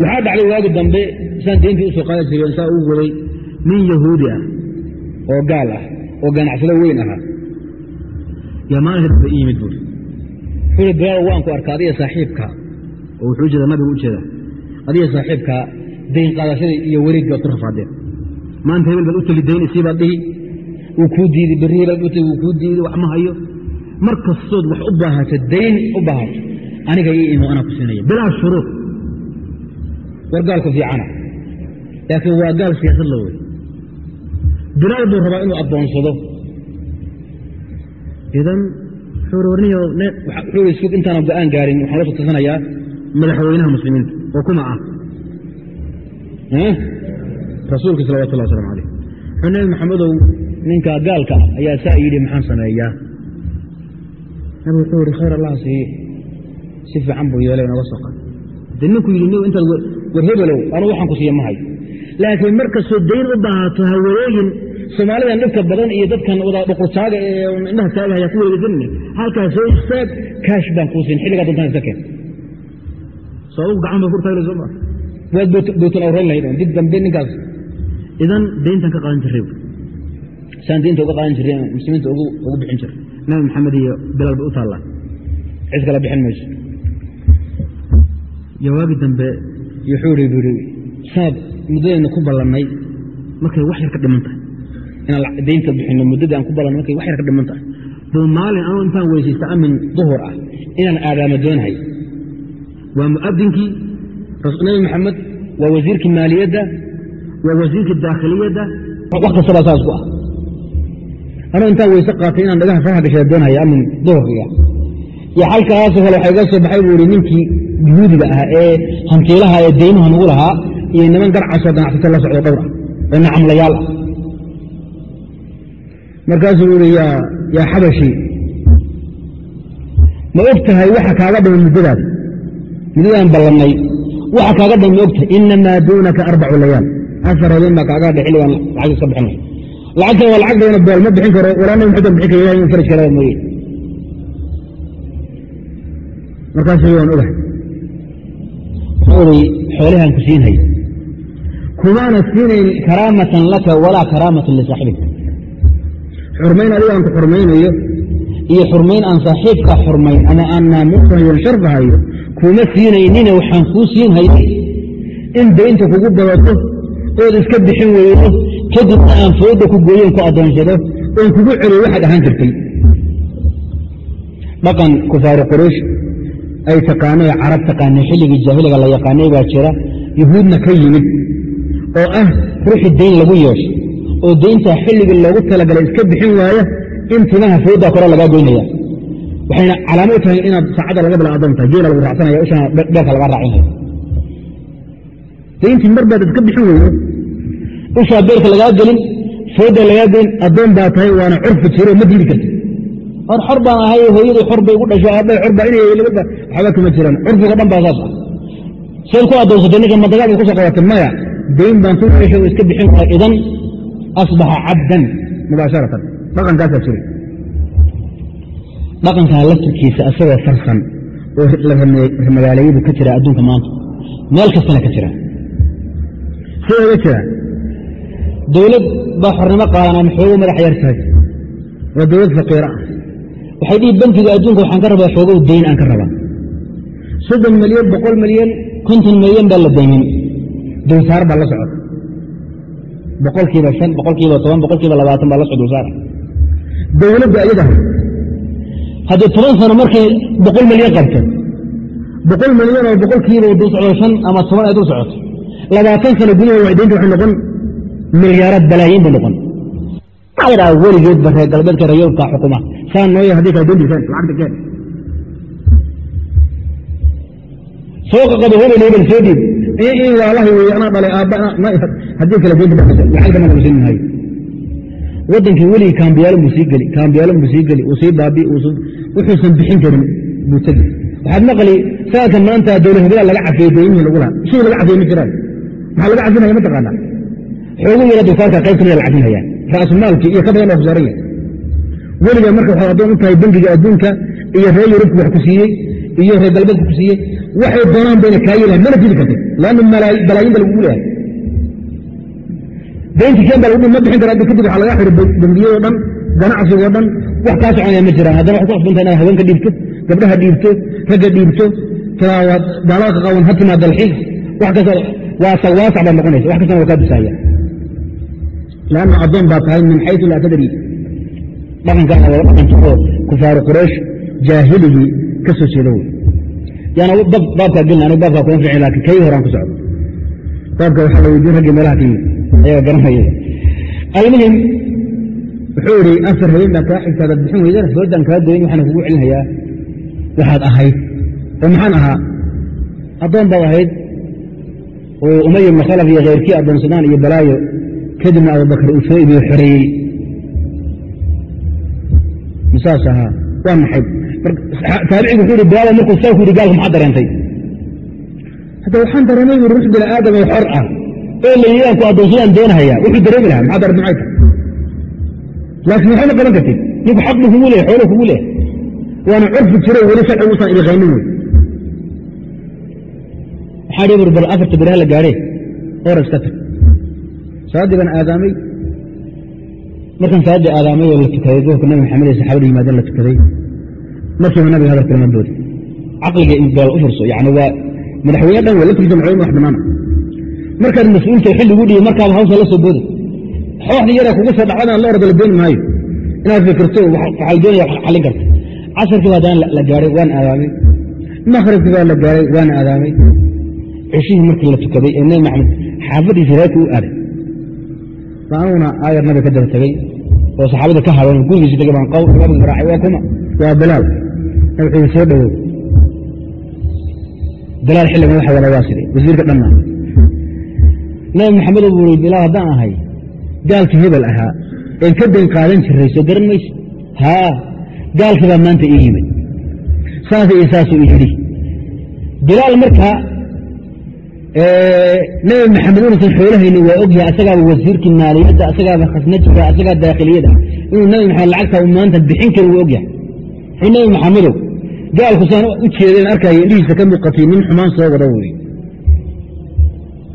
waxaa dhacday waagi dambe saan dayntii u soo qaadi jiray saa ugu waday nin yahuudi ah oo gaal ah oo ganacsado weyn ahaa. Yaa maalinka dambe i buuri wuxuu bilaal waan ku arkaa adiga saaxiibkaa oo wuxuu jeeda nabigu u adiga saaxiibkaa dayn qaadashada iyo wareegga waad ku rafaadeen maanta hebel baad u teli dayn isii baad dhihi. Wuu kuu diidi berri hebel u tegi wuu kuu diidi wax ma hayo. Mar kastood wax u baahato dayn u baahato aniga ii imo anaa ku siinaya bilaa shuruud. War gaalku fiicana. Laakiin waa gaal siyaasad la wey bilaal buu rabaa inuu addoonsado idan sug intaana go'aan gaarin. Waxaan la tasanayaa madaxweynaha muslimiinta oo kuma ah rasuulka salawatullah waslamu alayh wuxuu nebi maxamedow ninka gaalka ah ayaa saa yidhi maxaan sameeyaa? Nabi wuxuu yihi khayr allah siiye si fiican buu yeelay nooga soo qaad de ninku yidhi n intaad war hebelow anuu waxaan ku siiya ma hayo. Laakiin markastoo dayn u baahato ha wareegin soomaalidan dhibka badan iyo dadkan wada dhuqurtaaga ee indhaha taagahaya ku wareegasanine halkaas soo istaag kaash baan kuu siin. Xilligaa dantaan iska keen. Adugu gacan ba kurtaagla soo maa waad bootan awrayn lahayd dib dambe ninkaas. Idan dayntan ka qaadan jiray saan daynta uga qaadan jiray muslimiinta ugu bixin jiray nabi maxamed iyo bilaal bay u taallaa cid kala bixin mayso jawaagi dambe wuxuu i bui sanad muddadayna ku ballannay markay wax yar ka dhiman tahay inaan daynta bixino muddadii aan ku ballanay markay wax yar ka dhiman tahay. Buu maalin anuu intaan weysaysta amin duhur ah inaan aadaamo doonahay waa mu'adinkii nabi maxamed waa wasiirkii maaliyadda waa wasiirkii daakhiliyadda wax kastaba saas ku ah. Anuu intaan weyse qaatay inaan dhagaha faraha gashada doonaya amin duhurkiga iyo halkaasoo kale waxaa iga soo baxay buu ihi ninkii yuhuudiga ah ee hantiilaha ee deymaha nugu lahaa iyo niman garcasoo ganacsata la socdo dhowr ah oo nacamlayaal ah markaasuu ui yaa xabashi ma og tahay waxa kaaga dhiman muddadaas? Muddadaan ballannay waxa kaaga dhiman ma og tahay inamaa duunaka arbacu layaal. Afar habeen baa kaaga hadha xilligaan lacag iska bixinay. Lacagtan waa lacag dayna bool ma bixin karo walaa nabi maxamed bixin karo ilahay in faraj mooye. Markaasuu waan ogahay. Wuxuu ii xoolihaan ku siinhay. Kumaana siinayn karaamatan laka walaa karaamatan lisaaxibika xurmayn adiga aan ku xurmaynayo iyo xurmayn aan saaxiibka xurmayn ama aan naamuusahayo sharfahayo kuma siinaynina waxaan kuu siin hayay in daynta kugu badato ood iska bixin weydo kadibna aan fooda ku gooyen ku addoonsado oon kugu celiyo waxaad ahaan jirtay. Dhaqan kufaaru quraysh ay taqaanay carab taqaanay xilligii jaahiliga la yaqaanay baa jira yuhuudna ka yimid oo ah ruuxii dayn lagu yeesho oo dayntaa xilligii loogu talagalay iska bixin waaya in timaha foodaa kore lagaa goynaya waxayna calaamo u tahay inaad saacadda laga bila tahay geela lagu raacsanaya ishana beerka lagaa raacinaya dayntii mar iska bixin weydo ishaa beerka lagaa gelin fooda lagaa goyn addoon baa tahay waana curfi jiro ma diidi karti or xor baan ahay hooyadii xor bay gu dhasho aabbahay xor baa inay waxba kama jiraan. Curfiga dhan baa saas ah. Sayd ku addoonsatay ninka madagaal ku soo qabatay maya dayn baan ku dhashay oo iska bixin kara idan asbaxa cabdan mubaasharatan dhaqankaasaa jiray dhaqankaa laftirkiisa asagoo farsan oo magaalayabu ka jira adduunka maanta meel kastana ka jira sidaga jira dowlad baa xornimo qaadan ama xoogo madax yar tahay waa dowlad faqiira ah waxay dhihi bankiga adduunka waxaan ka rabaa xoogow dayn aan ka rabaa soddon milyan boqol milyan konton milyan baa la daynin dulsaar baa la socota boqolkiiba shan boqolkiiba toban boqolkiiba labaatan baa la socda dulsaara dowladda iyada haddii toban sano markay boqol milyan qabto boqol milyan oo boqolkiiba dul socdo shan ama toban ay dul socoto labaatan sano gudahood wax daynta waxay noqon milyaaraad balaayiin bay noqon. Aa weligeedba reer galbeedka rayowbka xukuma saa nooya haddii kala dondisaan lacagta keen. Soo qaqado hebel hebel soo dhiib in waalahay wey anaa dhalay deynta lacagta mana usin maayo wadankii weligii kaambiyaalo buu sii geli kaambiyaalo buu sii geli uu sii baabi wuxuusan bixin karin buu tegi waxaad maqli saankan maanta dowla hebela laga cafiyey deymihii lagu laha shay laga cafiyey ma jiraan. Maxaa laga cafinaya ma taqaana xoogu yara dulsaarka qayb kamida la cafinhayaan ra'sumaalkii iyo ka badan baa ku saaran yahay weliga marka waxay addoon u tahay bangiga adduunka iyo reer yurubku wax ku siiyey iyo reer galbeedku ku siiyey waxay doonaan bayna kaa yelahay mana jiri kartid. Lanna balaayin ba lagugu leehay daynti keen ma bixin kara kadib waxa laga xidhi bangiyadoo dhan ganacsigoo dhan. Wax kaa soconaya ma jiraan haddana waxay ku asbanta inaad haweenka dhiibto gabdhaha dhiibto ragga dhiibto tilaawaad daalaka qawan ha dalxiis. Wax kasta noqonaysa. Wax kastana waa kaa dusaaya lanna addoon baa tahay min xaysu laa tadri. Dhaqankaana waa kufaaru quraysh jaahiligii ka soo jeeda wey. Yaana baabkaa gelin anigu baabkaa kuma fiicin laakiin kay horaan ku socdo. Baabka waxaa la weydiin raggii meelaha ka yimid ayaga almuhim wuxuu idhi afar habeen baa kaa bixin weydana foodaan kaa goyn waxaana kugu celinhayaa. Waxaad ahayd oo maxaan ahaa? Addoon baad ahayd oo umay ibna khalaf iyo khayrkii addoonsadaan iyo balaayo kadibna abubakar uu soo ibiyo xoreeyey misaas ahaa waa maxay taabicigu wuxuu ihi bilaada markuu saa ku yidhi gaalka maxaa dareentay? Hadda waxaan dareemay buri rux bini aadam oo xor ah oo layidaan ku addoonsadaan doonahaya. Wuxuu dareemi lahaa maxaa dareent maxay tahay laakiin waxay ma kartid ninku xaq kugu leehay xoolo kugu leehay waana curfi jiro weli sharci uusan idiqaynin wey waxaa dhi buri bal afarta biraha la gaadhee or iska tag. Salaaddii baan aadaamay. Markaan salaaddii aadaamay oo la tukaday duhurka nabi maxamed iyo saxaabada yimaadeen la tukaday markiiba nabiga hadalka lama boodi caqliga inbaal u furso yani waa madaxweyne dhan la turjam culayn wax banaana markaad mas'uulta xilli ugu dhiibi markaaba hawsha la soo booda xooxdii yaraa kuga soo dhacdaan la orda la dooni maayo inaad fikirto waxaa la doonaya xallin karta casarkii baa daan la gaadhay waan aadaamay maqribkii baa la gaadhay waan aadaamay ceshihii markii la tukaday ee nebi maxamed xaafadiisa reerka u aaday anuguna aayar nabiga ka daba tegey oo saxaabada ka hadeen gurigiisi tegey baan nabiga raacay waa kuma waa bilaal wuxuu soo dhowow bilaal xilligan waxa wada waa sidee wasiirka dhanna nabi maxamedo buu i bilaal haddaan ahay gaalkii hebel ahaa een ka dayn qaadan jiray soo garan mayse haa gaalkii baa maanta ii yimid. Saas iyo saasuu i yidhi. Bilaal markaa nabi maxamed inuusan xoolahayni waa ogyahay asagaaba wasiirkii maaliyadda asagaaba khasnajiga asagaa daakhiliyada inuu nabi maxamed lacagta u maanta bixin kari waa ogyahay nabi maxamedow gaalku saan u jeedeen arkaya indhihiisa ka muuqatay nin xumaan soo wada wey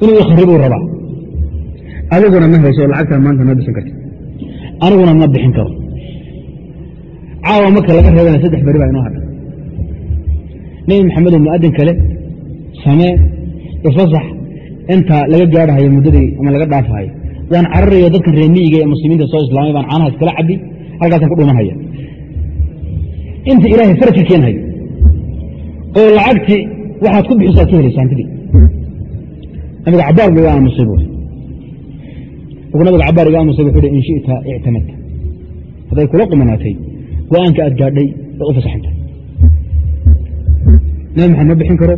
inuu ikhribuu rabaa. Adiguna ma hayso lacagtaa maanta ma bixin karti aniguna ma bixin karo. Caawa marka laga reebana saddex beri baa inoo hadha nebi maxamedow mu'adin kale samee ifasax inta laga gaadhahayo muddadii ama laga dhaafahayo waan cararayo dadkan reemiyiga ee muslimiinta soo islaamay baan caanaha iskala cabi halkaasaan ku dhumanhaya inta ilaahay farajka keenhayo oo lacagtii waxaad ku bixisaad ka helaysa hantidii nabiga cabaar bu iga aamusay bu markuu nabiga cabaar iga aamusay wuxuu in shita ictamadta hadday kula qumanaatay go'aanka aad gaadhay waa u fasaxanta nabi maxamed ma bixin karo?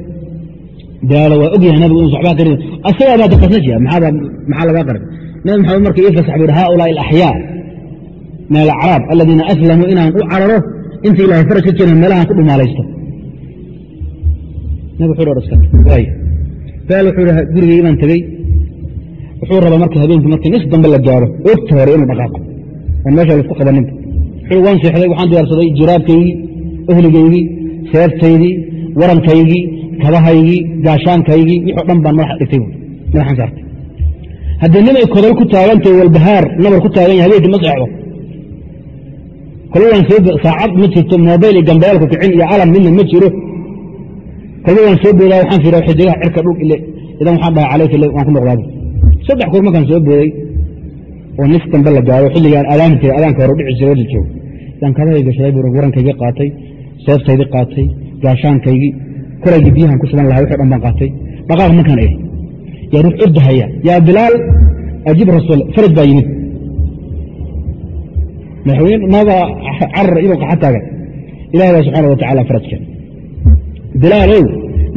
Daalo waa ogyahay nabigu inu waxbaa qarin asagaa baa daqasnajiya maxaa lagaa qaran nabi maxamed marka ii fasax buu haulaai alaxyaa min alacraab aladiina aslamuu inaan u cararo inta ilahay faraj ka keenan meelahaan ku dhumaalaysto gurigii baan tegey wuxuu rabaa marka habeenkii markii nis dambe la gaaro ogta hore inuu dhaqaaqo. Oon meesha la isku qabaninba waan seexday waxaan diyaarsaday jiraabkaygii ohligaygii seeftaydii warankaygii kabahaygii gaashaankaygii wixoo dhan baan madaxa dhigtay madaxaan saartay. Haddii nimay kodol ku taagantay walbahaar nabar ku taagan yahay habeenkii ma seexdo. Kolba waan saacad ma jirto mobayl iyo gambeelku kicin iyo alam midna ma jiro waan soo boodaa waxaan fiira xidigaha cirka dhul ile idan waxaan dhahay calayka waan ku noqdaaba saddex goor soo booday oo nis dambe la gaaro xilligaan aadaami jiray adaanka hore dhici jiray wadi joogo. Yaan kabahay gashaday buu warankaygii qaatay seeftaydii qaatay gaashaankaygii koraygii biyahan ku sugan lahaa wixii dhan baan qaatay. Dhaqaaq markaan eri yaa ruux ordahaya yaa bilaal ajib rasuul faraj baa yimid. Madaxweyne naga carar inuu qaxa taagan. Ilahi baa subxaana wa tacala farajka bilaalow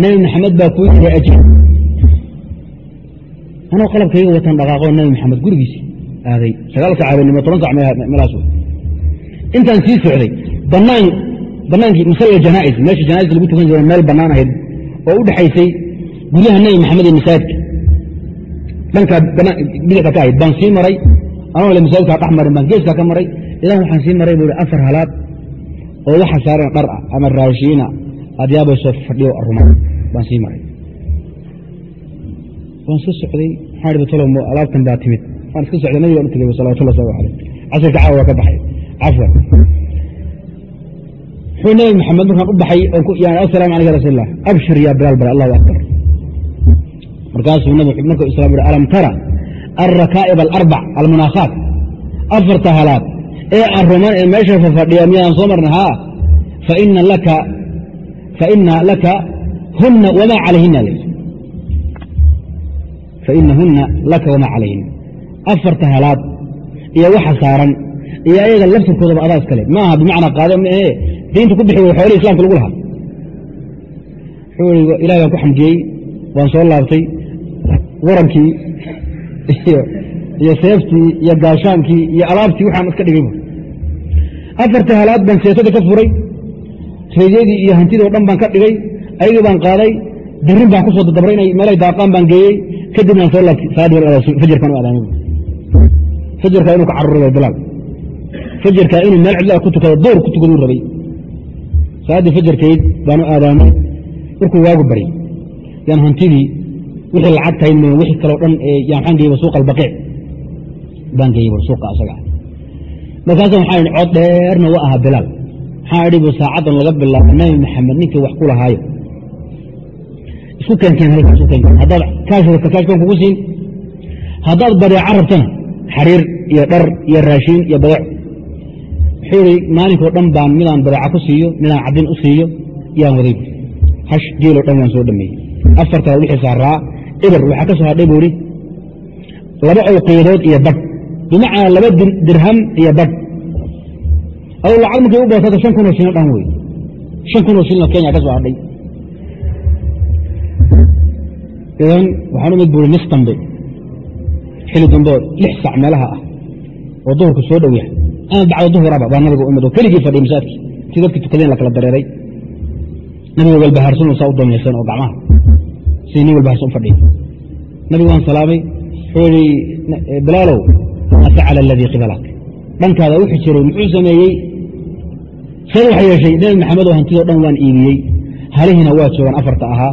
nebi maxamed baa kuu yiray ajib anoo qalabkayga watan dhaqaaqoo nebi maxamed gurigiisi aaday sagaal sac habeenimo toban sac meelaas intaan sii socday banaan banaankii musalla janaa'is meesha janais lagu tukan jiro meel bannaan ahayd oo u dhexaysay guryaha nebi maxamed iyo masaajidka dhankaa bidixda ka ahayd baan sii maray anoo le masaajidkaa dhex marin baan geeskaa ka maray idan waxaan sii maray buu afar halaad oo waxa saaran dhar ah ama raashiina aad yaabayso fadhiyo aruma baan sii maray. Waan iska socday maxaa alaabtan baa timid. Waan iska socday nabigaan u tegay salawatullah waslamu alayh casirka caawa waa ka baxay. Cafwan wuxuu nabi maxamed markaan u baxay asalamu alayka rasul lah abshir ya bilaal bare allahu akbar. Markaasuu markuu islam ui alam tara alrakaa'ib alarbac almunaakhaat afarta halaad. Ee aruman ee meesha fafadhiya miyadaan soo marna haa? Faina laka huna wamaa calayhina faina huna laka wamaa calayhina afarta halaad iyo waxa saaran iyo ayaga laftirkoodaba adaa iskale maaha bimacnaa qaade maahee diinta ku bixi way xoolihii islamka lagu lahaa wuxuu i ilahi baan ku xamdiyey waan soo laabtay warankii iyo seeftii iyo gaashaankii iyo alaabtii waxaan iska dhigay afartii halaad baan seetada ka furay reedyadii iyo hantidii o dhan baan ka dhigay ayagii baan qaaday darin baan ku soo dadabray inay meelay daaqaan baan geeyey kadibnaan soo u fajirkaa inuu ka caruri bilaal. Fajirkaa inuu meel cidlaa ku tukado dowr ku tukaduu rabay. Salaaddii fajarkayd baanu aadaamay markuu waagu bari yaan hantidii wixii lacag tahayd m wixii kaleo dhan yaan waxaan geeyba suuqa albaqiic baan geeyey suuqa asaga. Markaasa waxaan idhi cod dheerna wa ahaa bilaal waxaan idhi bu saacaddan laga bilaabo nabi maxamed ninkii wax ku lahaayo. Isku keenkeen halka isku keenkeen. Haddaad kaashirata kaashkan kugu siin haddaad badeeco rabtana xariir iyo dhar iyo raashiin iyo badeeco. Wuxuu ihi maalinkao dhan baan midaan badeeca ku siiyo midaan caddin u siiyo yaan waday. Hash geeloo dhan waan soo dhameeyey. Afartaa wixii saaraa eber waxaa ka soo hadhay buu ihi laba owqiyadood iyo badh. Bimacnaa laba dirham iyo badh adu lacag markay u badsata shan kunoo shilin dhan wey shan kunoo shilin kenya ka hadhay idan waxaan umid buri nis dambe. Xili dambe oo lix sac meelaha ah oo duhurku soo dhow yahay. Ama bacda duhuraba baa nabiga u imid oo keligii fadhiya masaajidkii. Si dadkii tukadeen la kala dareeray. Nabiga walbahaarsan saa u damaysan oo gacmaha. Sidii nin walbahaarsan u fadhiya nabiga waan salaamay. Wuxuu yihi bilaalow ma facala aladii qibalak dhankaada u xijiray muxuu sameeyey see waxa yeeshay nebi maxamedoo hantidoo dhan waan iibiyey. Halihiina waa joogaan afarta ahaa.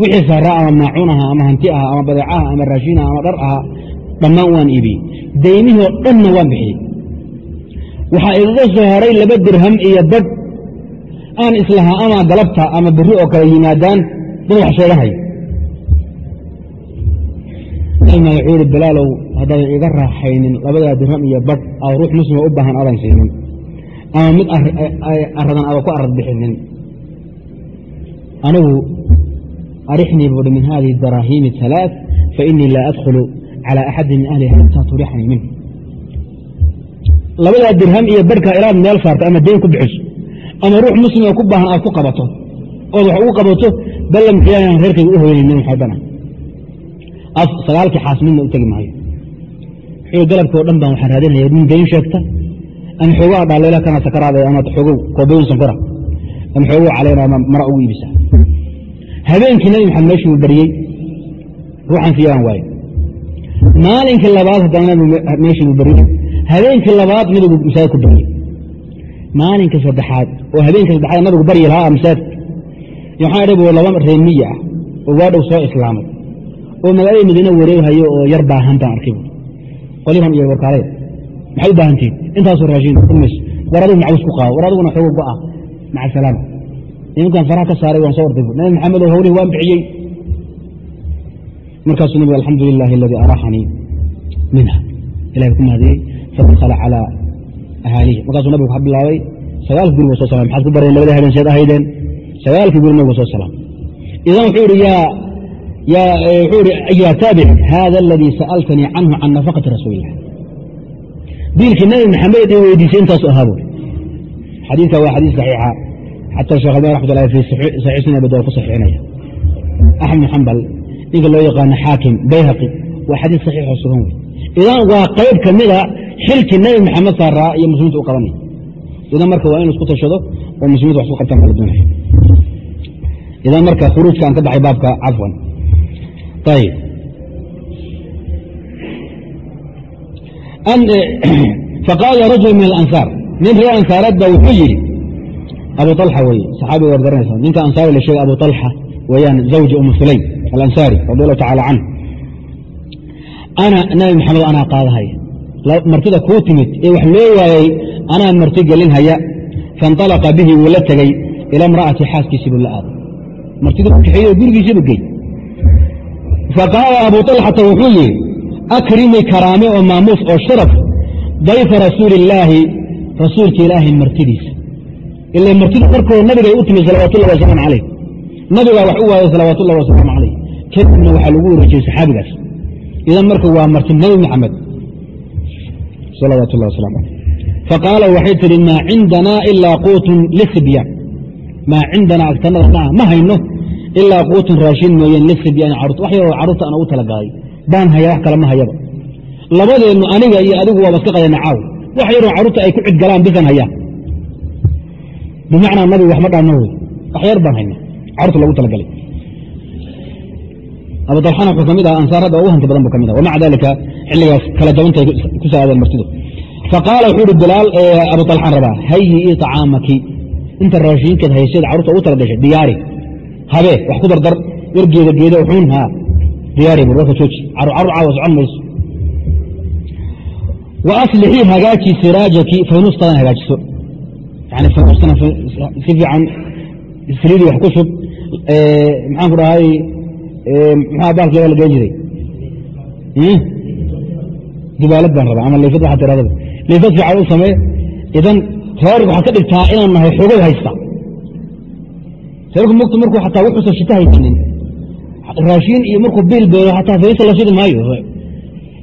Wixii saaraa ama maacuun aha ama hanti aha ama badeecaha ama raashiin aha ama dhar aha dhammaan waan iibiyey. Daymihii oo dhanna waan bixiyey. Waxaa igaga soo haray laba dirham iyo badh aan islahaa ama galabta ama berri oo kale yimaadaan. Dad wax sheegahay wuxuu ihi bilaalow haddaadan iga raaxaynin labadaa dirham iyo badh aad ruux muslima u baahan aadan siinin mid aradan aada ku arad bixinin. Anigu arixnii buuhi min hadihi daraahiimi alaaث fainii laa adkhulu calى axadi min ahliha xataa turixanii minh labadaa dirham iyo barhkaa ilaad meel saarto ama deyn ku bixiso ama ruux muslima ku baahan aad ku qabato ood wax ugu qabato ballamkiilaan reerkayga u hoynaynin dhana sagaalkii xaas midna u tegi maayo. Galabkii dhan baan waxaan raadinaya nin dayn sheegta ama xoogaa dhaaleyla kana sakaraada ama xoogow koobayn sankora ama xoogow caleena ama mara ugu iibisa. Habeenkii nabi maxamed meeshuu baryey ruuxan siiyaan waaye. Maalinkii labaad haddana meeshuu baryey habeenkii labaad nabigu masaajid ku baryey maalinka saddexaad oo habeenka saddexaad nabigu baryi lahaa masaajidka waxaan idhi bu laba reemiye ah oo waadhow soo islaamay. Oo magaalada madiine wareeghayo oo yar baahan baan arkay bu qolyahan iyo warkaalaya maxay u baahantihin? Intaasoo raashin umays war adigu macbus ku qaado war adiguna xoogo go'a maca salaama nimankan faraha ka saaray waan soo orday nabi maxamed oo hawlihii waan bixiyey. Markaasuu nabigu alxamdu lilahi aladii araaxanii minha ilahay ku mahadiyey fadakhala calaa ahaalihi markaasuu nabigu ka bilaabay sagaalka guriga soo salamay maxaad ku bareen labada habeen seed ahaydeen? Sagaalkii guri nabigu soo salaam. Idan wuxuu ihi wuxuu ihi ya taabic? Hada aladii sa'altanii canhu can nafaqati rasuuli illah biilkii nabi maxamed i weydiisay intaasu ahaa buuri xadiidka waa xadiis saxiixa. Xata shekh alban raxmat llahi fi saxiix sunan abi dawud ku saxiixinaya. Axmed xambal ninka loo yaqaano xaakim bayhaqi waa xadiis saxiixoo sugan wey idan waa qayb ka mida xilkii nabi maxamed saaraa iyo muslimiinta u qabanaya idan marka waa inu isku tashado oo muslimiinta wax isku qabtaan baa la idan marka khuruujkaan ka baxay baabka cafwan. Ayib faqaala rajul min alansaar nin reer ansaareed baa wuxuu yidhi abu alxa weye saxaabiga war garanaysa ninka ansaari la sheegay abu alxa weyaan zawji umu sulaym alansaari radi allahu tacala canhu ana nabi maxamed anaa qaadahaya martida kuu timid ee wax loo waayey anaa marti gelin haya faاnطalaqa bihi wuu la tegey ila imra'ati xaaskiisii buu la aaday martidii u kaxeeyo gurigiisiibu gey faqaala abu alxata wuxuu yidhi akrimi karaame oo maamuus oo sharaf dayfa rasuuli illaahi rasuulka ilaahay martidiisa ila martida markoo nabigay u timi salawaat ullahi wasalaamu calayh. Nabigaa wax u waayay salawaat ullahi wasalaamu calayh. Kadibna waxaa lagu wareejiyey saxaabigaas. Idan marka waa marti nebi maxamed salawaat ullahi wasalam aleyh faqaala waxay tihi maa cindanaa ilaa quutun lisibyaan maa cindanaa agtanada maaha ma hayno ilaa quutun raashin mooyeen lisibyaani carruurta. Wax yaroo carruurta ana u talagalay baan haya wax kale hayaba. Labadeennu aniga iyo adigu waaba iska qadana caaw wax yaroo carruurta ay ku cidgalaan bisan hayaan bimacnaa nabigu wax ma dhaanno wey. Wax yar baan hayna carruurta lagu talagalay. Abu wuxuu ka mid ansaar hadda ugu hanti badan bu ka mid wamaca dalika xilligaas kala jabantay ku soo aadeen martidu. Faqaala wuxuu uhi bilaal abu rabaa hayi-ii طacaamaki inta raashiinkeed hayseed carruurta ugu tala gashay diyaari. Habee wax ku dardar yar geeda geeda diyaari bur warka jooji carur carur caawa socon mayso. Wa aslixii hagaaji siraajaki faynustadan hagaajiso. Yani faynustana si fiican saliidii wax ku shub. Maxaan ku dhahay maxaa baalkeeda la geen jiray? Dibaalad baan rabaa ama liifad waxaa tiradaba liifad fiican u samee idan reerku waxaad ka dhigtaa inaan nahay xogow haysta. Reerku mogta markuu xataa wuxuusan shita haysanin raashiin iyo markuu biil beero xataa faynusta la shidi maayo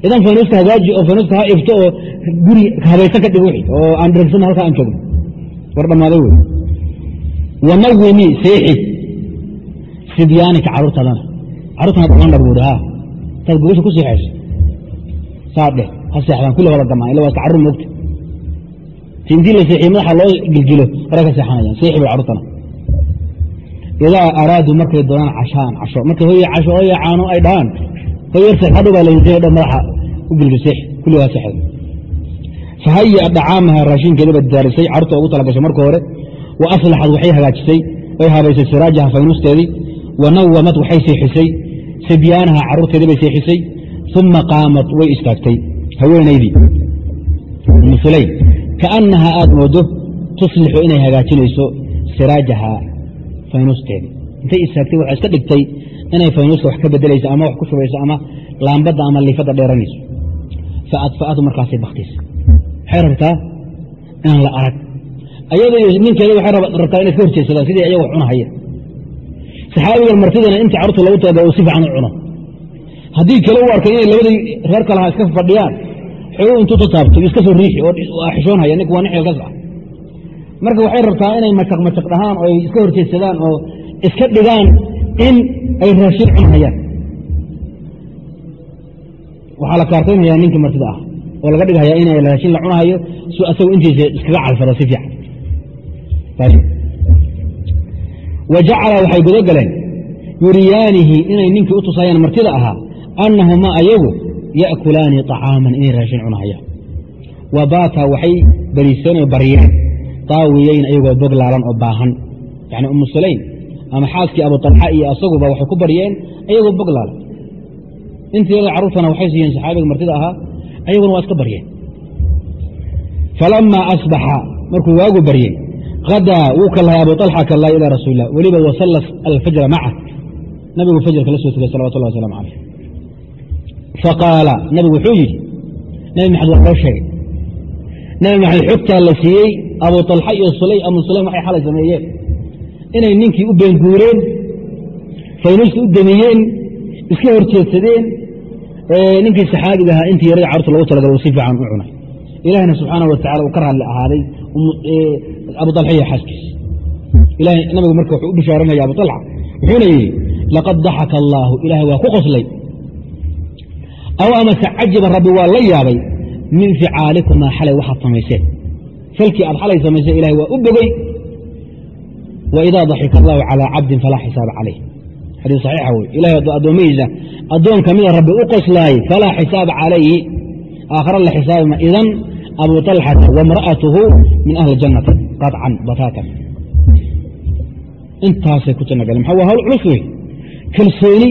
idan faynusta hagaaji oo faynusta ha ifto oo guri habaysan ka dhig wixi oo aan dregsan halkaa aan joogno war dhammaaday wey wanawimi seexi sibyaanika carruurtaadana carruurtana dhamaan dhar buuri taad gogasha ku seexayso. Saa dheh ha seexdaan kulli wada gamaan illa waa iska carruur moogta ti la seexiye madaxa loo gilgilo horay ka seexanayaan seexi bay carruurtana idaa araaduu markay doonaan cashaan casho. Markay hoya casho hoya caano ay dhahaan hoyar seex hadhow baa laydin dhan madaxa u gilgil seex kulli waa seexda fahaya dhacaamaha raashinkeeda ba diyaarisay carruurta ugu talagashay marka hore wa aslaxad waxay hagaajisay way habaysay siraajaha faynusteedii wa nawamad waxay seexisay sibyaanaha carruurteedii bay seexisay uma qaamat way istaagtay. Haweenaydii umu sulaym kaannaha aad moodo tuslixu inay hagaajinayso siraajaha faynusteedii intay istaagtay waxay iska dhigtay inay faynuuska wax ka bedelayso ama wax ku shubayso ama laambadda ama liifadda dheeranayso faadfa'adu markaasay baktiisa waxay rabtaa inaan la arag. Ayada iyo ninkeeda waxay rabtaa inay ka horjeedsadaan sidii ayaga wax cunahaya saxaabigan martidana intii carruurta lagu taaba uu si fiican u cuno. Haddii kale u arkay inay labadii reer kalaha iska fadhiyaan xooguu intuu tataabto iska soo riixi oo xishoonhaya ninku waa nin xilkas ah marka waxay rabtaa inay macaq macaq dhahaan oo ay iska horjeedsadaan oo iska dhigaan in ay raashin cunhayaan waxaa la kaartaynhayaa ninkii martida ah oo laga dhigahaya in raashin la cunahayo su asagu intiisa iskaga calfado si fiican. Wa jacala waxay guda galeen yuriyaanihi inay ninkii u tusayaan martida ahaa annahumaa ayagu ya'kulaani طacaaman inay raashin cunahayaan wa baata waxay bariiseen oo baryeen daawiyeyn ayagoo bog laalan oo baahan. Yani umu sulaym ama xaaskii abu طalxa iyo asaguba waxay ku baryeen ayagoo bog laalan intii yada carruurtana waxay siiyeen saxaabiga martida ahaa ayaguna waa iska baryeen falamaa asbaxa markuu waagu baryey hadaa wuu kallahay abu طalxa kallahay ilaa rasuuli lah weliba wasalla alfajra maca. Nabigu fajrka la soo tegay salawatu llahi waslamu calayh faqaala nabigu wuxuu yidhi nabi maxamed waa loo sheegay nabi xogtaa la siiyey abu طalxa iyo abu sulaym waxay xalay sameeyeen. Inay ninkii u beenguureen faynuuskii u damiyeen iska horjeedsadeen ninkii saxaabiga ahaa intii yarada carurta lagu talagalo uu si fiican u cunay. Ilahina subxaana wa tacala uu ka raadli ahaaday abu alxa iyo xaaskiisa ilahay nabigu marka wuxuu u bishaaranaya abu alxa wuxuuna yidhi laqad daxaka allaahu ilaahay waa ku qoslay. Aw amase cajiba rabbi waa la yaabay min ficaalikumaa xalay waxaad samayseen falkii aad xalay samayseen ilahay waa u bogey waidaa daxika allahu calaa cabdin falaa xisaaba calayh. Xadii saxiixa wey ilahay addoommadiisa addoon ka mida rabbi u qoslaayey falaa xisaaba calayhi. Aakhara la xisaabima idan abu طalxata wamra'atuhu min ahli jannati qaطcan bataatan. Intaasay ku janno galeen maxaa waa hawl culus wey kalsooni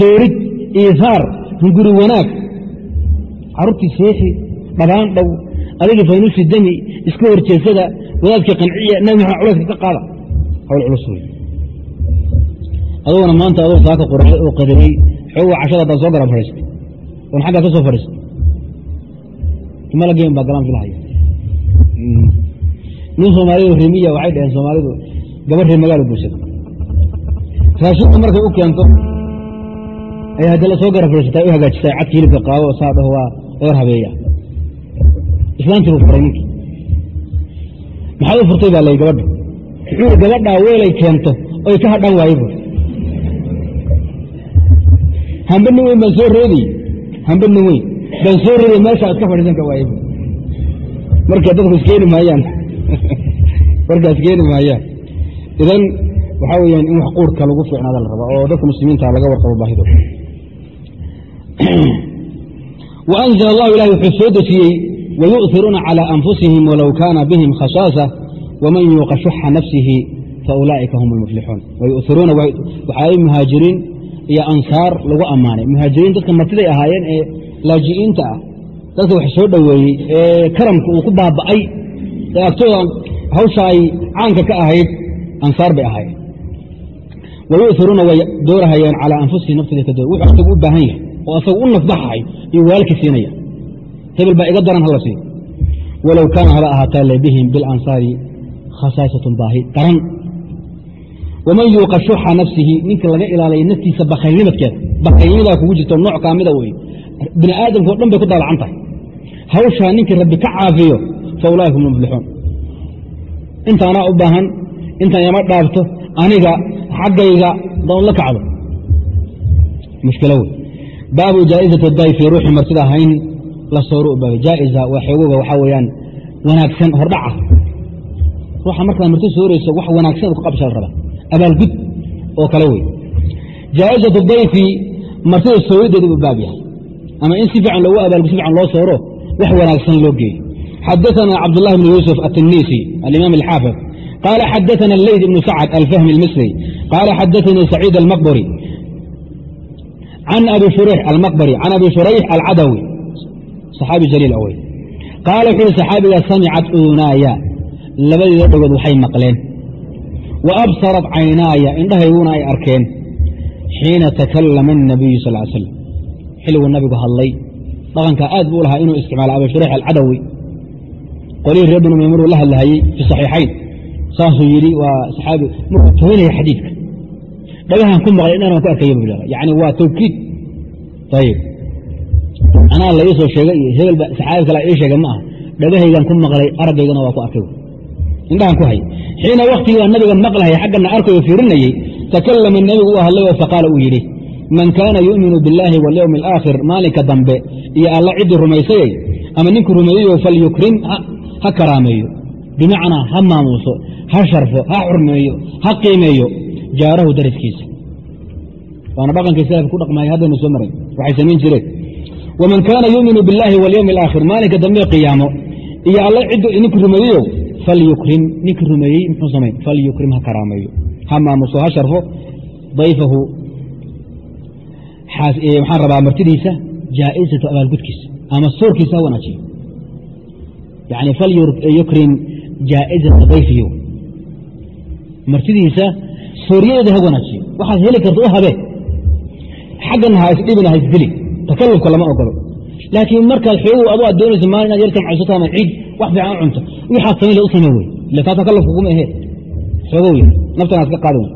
doorid iihaar hunguri wanaag carruurtii seexi dhabaan dhow adigii faynuusi demi iska horjeesada wadaadkii qanciya nabi maxamed culayska ka qaada hawl culus wey aduguna maanta adoo saaka qurxay oo qadimay xooga cashada haddaad soo garab fadhiistay oon xaggaa ka soo fadhiistay malageen baa galaan filahaya nin soomaalidu rimiya waxay dhaheen soomaalidu gabar reer magaalo guursada raashinka markay u keento ay haddii la soo gara fadhiisata u hagaajistaa cadki hilibka qaado oo saa dhaho waa eer habeeya. Islaantii buu furay ninkii. Maxaad u furtay baa lay gabadha wuxuu gabadhaa weelay keento oy ka hadhan waaye bu hamba nin weyn baan soo roodiy hamba nin weyn baan soo roday meesha fadhiisan ka waaye bu marka dadku iskeeni maayaan. Markaa iskeeni maayaan. Idan waxaa weyaan in wax quurka lagu fiicnaada la raba oo dadka muslimiinta laga warqabo baahido wa anzl allahu ilahi wuxuu soo dejiyey wayu'iruuna calى anfusihim walow kaana bihim khasaasa waman yuuqa shuxa nafsihi faulaa'ika hum lmuflixuun wayuiruuna waxaa muhaajiriin iyo ansaar lagu ammaanay muhaajiriin dadka martiday ahaayeen ee laaji'iinta ah dadka wax soo dhoweeyey ee karamka uu ku baaba'ay ee agtooda hawsha ay caanka ka ahayd ansaar bay ahaayeen wayuiruuna way doorahayeen calaa anfusihim naftooda ka door wuxuu asagu u baahan yahay oo asagu u nafbaxahay iyo waalki siinaya. Hebel baa iga daran hala siiyo walow kaana haba ahaataa le bihim bilansaari khasaasatun baahi daran. Waman yuuqa shuxa nafsihi ninka laga ilaalaya naftiisa bakaylnimadkeeda bakaylnimadaa kugu jirto nooc kaamida wey bini aadamkao dhan bay ku daalacan tahay. Hawshaa ninkii rabbi ka caafiyo fa ulaaika hum muflixuun intaanaa u baahan intaan yama dhaafto aniga xaggayga daun la kacdo. Mushkilo wey baabu jaa'izati dayfi ruuxii martida hayn la sooro u baabay jaa'iza waa xoogoga waxaa weeyaan wanaagsan hordhaca ruuxa markaad marti soorayso wax wanaagsan ad ku qabsha la rabaa abaalgud oo kale wey jaa'izatu dayfi martida soorideedu u baab yahay ama in si fiican loogu abaalgud si fiican loo sooro wax wanaagsan loo geeyo xadaثana cabdالlahi bn yuusuf aلtinisi alimaam alxaafid qala xadaثana اleyd bn sacd alfahmi اlmisri qala xadaثanii saciid almaqburi can abi shurayx almaqbari can abi shurayx alcadawi صaxaabi jaliil awey qaala wuxu uhi saxaabiga samicat uunaaya labadeeda dhogood waxay maqleen wa absarat caynaaya indhahayguna ay arkeen xiina takallama الnabiyu sal ly slam xilliguu nabigu hadlay dhaqankaa aad buu lahaa inuu isticmaala abi shurayx alcadawi qolihii reer binu maymuru la hadlahayey fi saxiixayn saasuu yidhi waa saxaabi markuu tooynaya xadiidka dhagahan ku maqlay indhahan waan ku arkaya bu yani waa tawkiid. Ayib anaa la ii sheegay iyo hebel ba saxaabi kale ii sheegay ma aha. Dhagahaygan ku maqlay aragaygana waa ku arkay. Indhahan ku hay. Xiina waktigiibaa nabiga maqlahaya xaggana arkayo fiirinayey takallama nebigu u hadlay oo faqaala uu yidhi man kaana yu'minu biاllaahi walyowmi alaakhir maalinka dambe iyo alla ciddii rumaysayey ama ninkii rumeeyeyo falyukrim ha karaameeyo. Bimacnaa ha maamuuso ha sharfo ha xurmeeyo ha qiimeeyo jaarahu dariskiisa waana dhaqankii salafka ku dhaqmaaya haddaynu soo maray. Waxay samayn jireen. Waman kaana yuuminu biاllaahi walyowmi alaakhir maalinka dambe qiyaamo iyo alle ciddu ninkii rumeeyeyow falyukrim. Ninkii rumeeyey muxuu samayn? Falyukrim ha karaameeyo. Ha maamuso ha sharfo. Dayfahu waxaan rabaa martidiisa jaa'isatu abaalgudkiisa ama soorkiisa ha wanaajiyo. Yani falyukrim jaa'izata dayfihi. Martidiisa sooryadeeda ha wanaajiyo waxaad heli karta u habe xaggana ha isdhibina ha isdili takallufka lama ogolo laakiin markaad xoogow adu aad doonaysa maalin inaad yar jamcaysato ama ciid wax fiican u cunto waxaad samayn la u samee wey ila taa takallufka kuma ahee. Xoogow yar naftan aad ka qaadin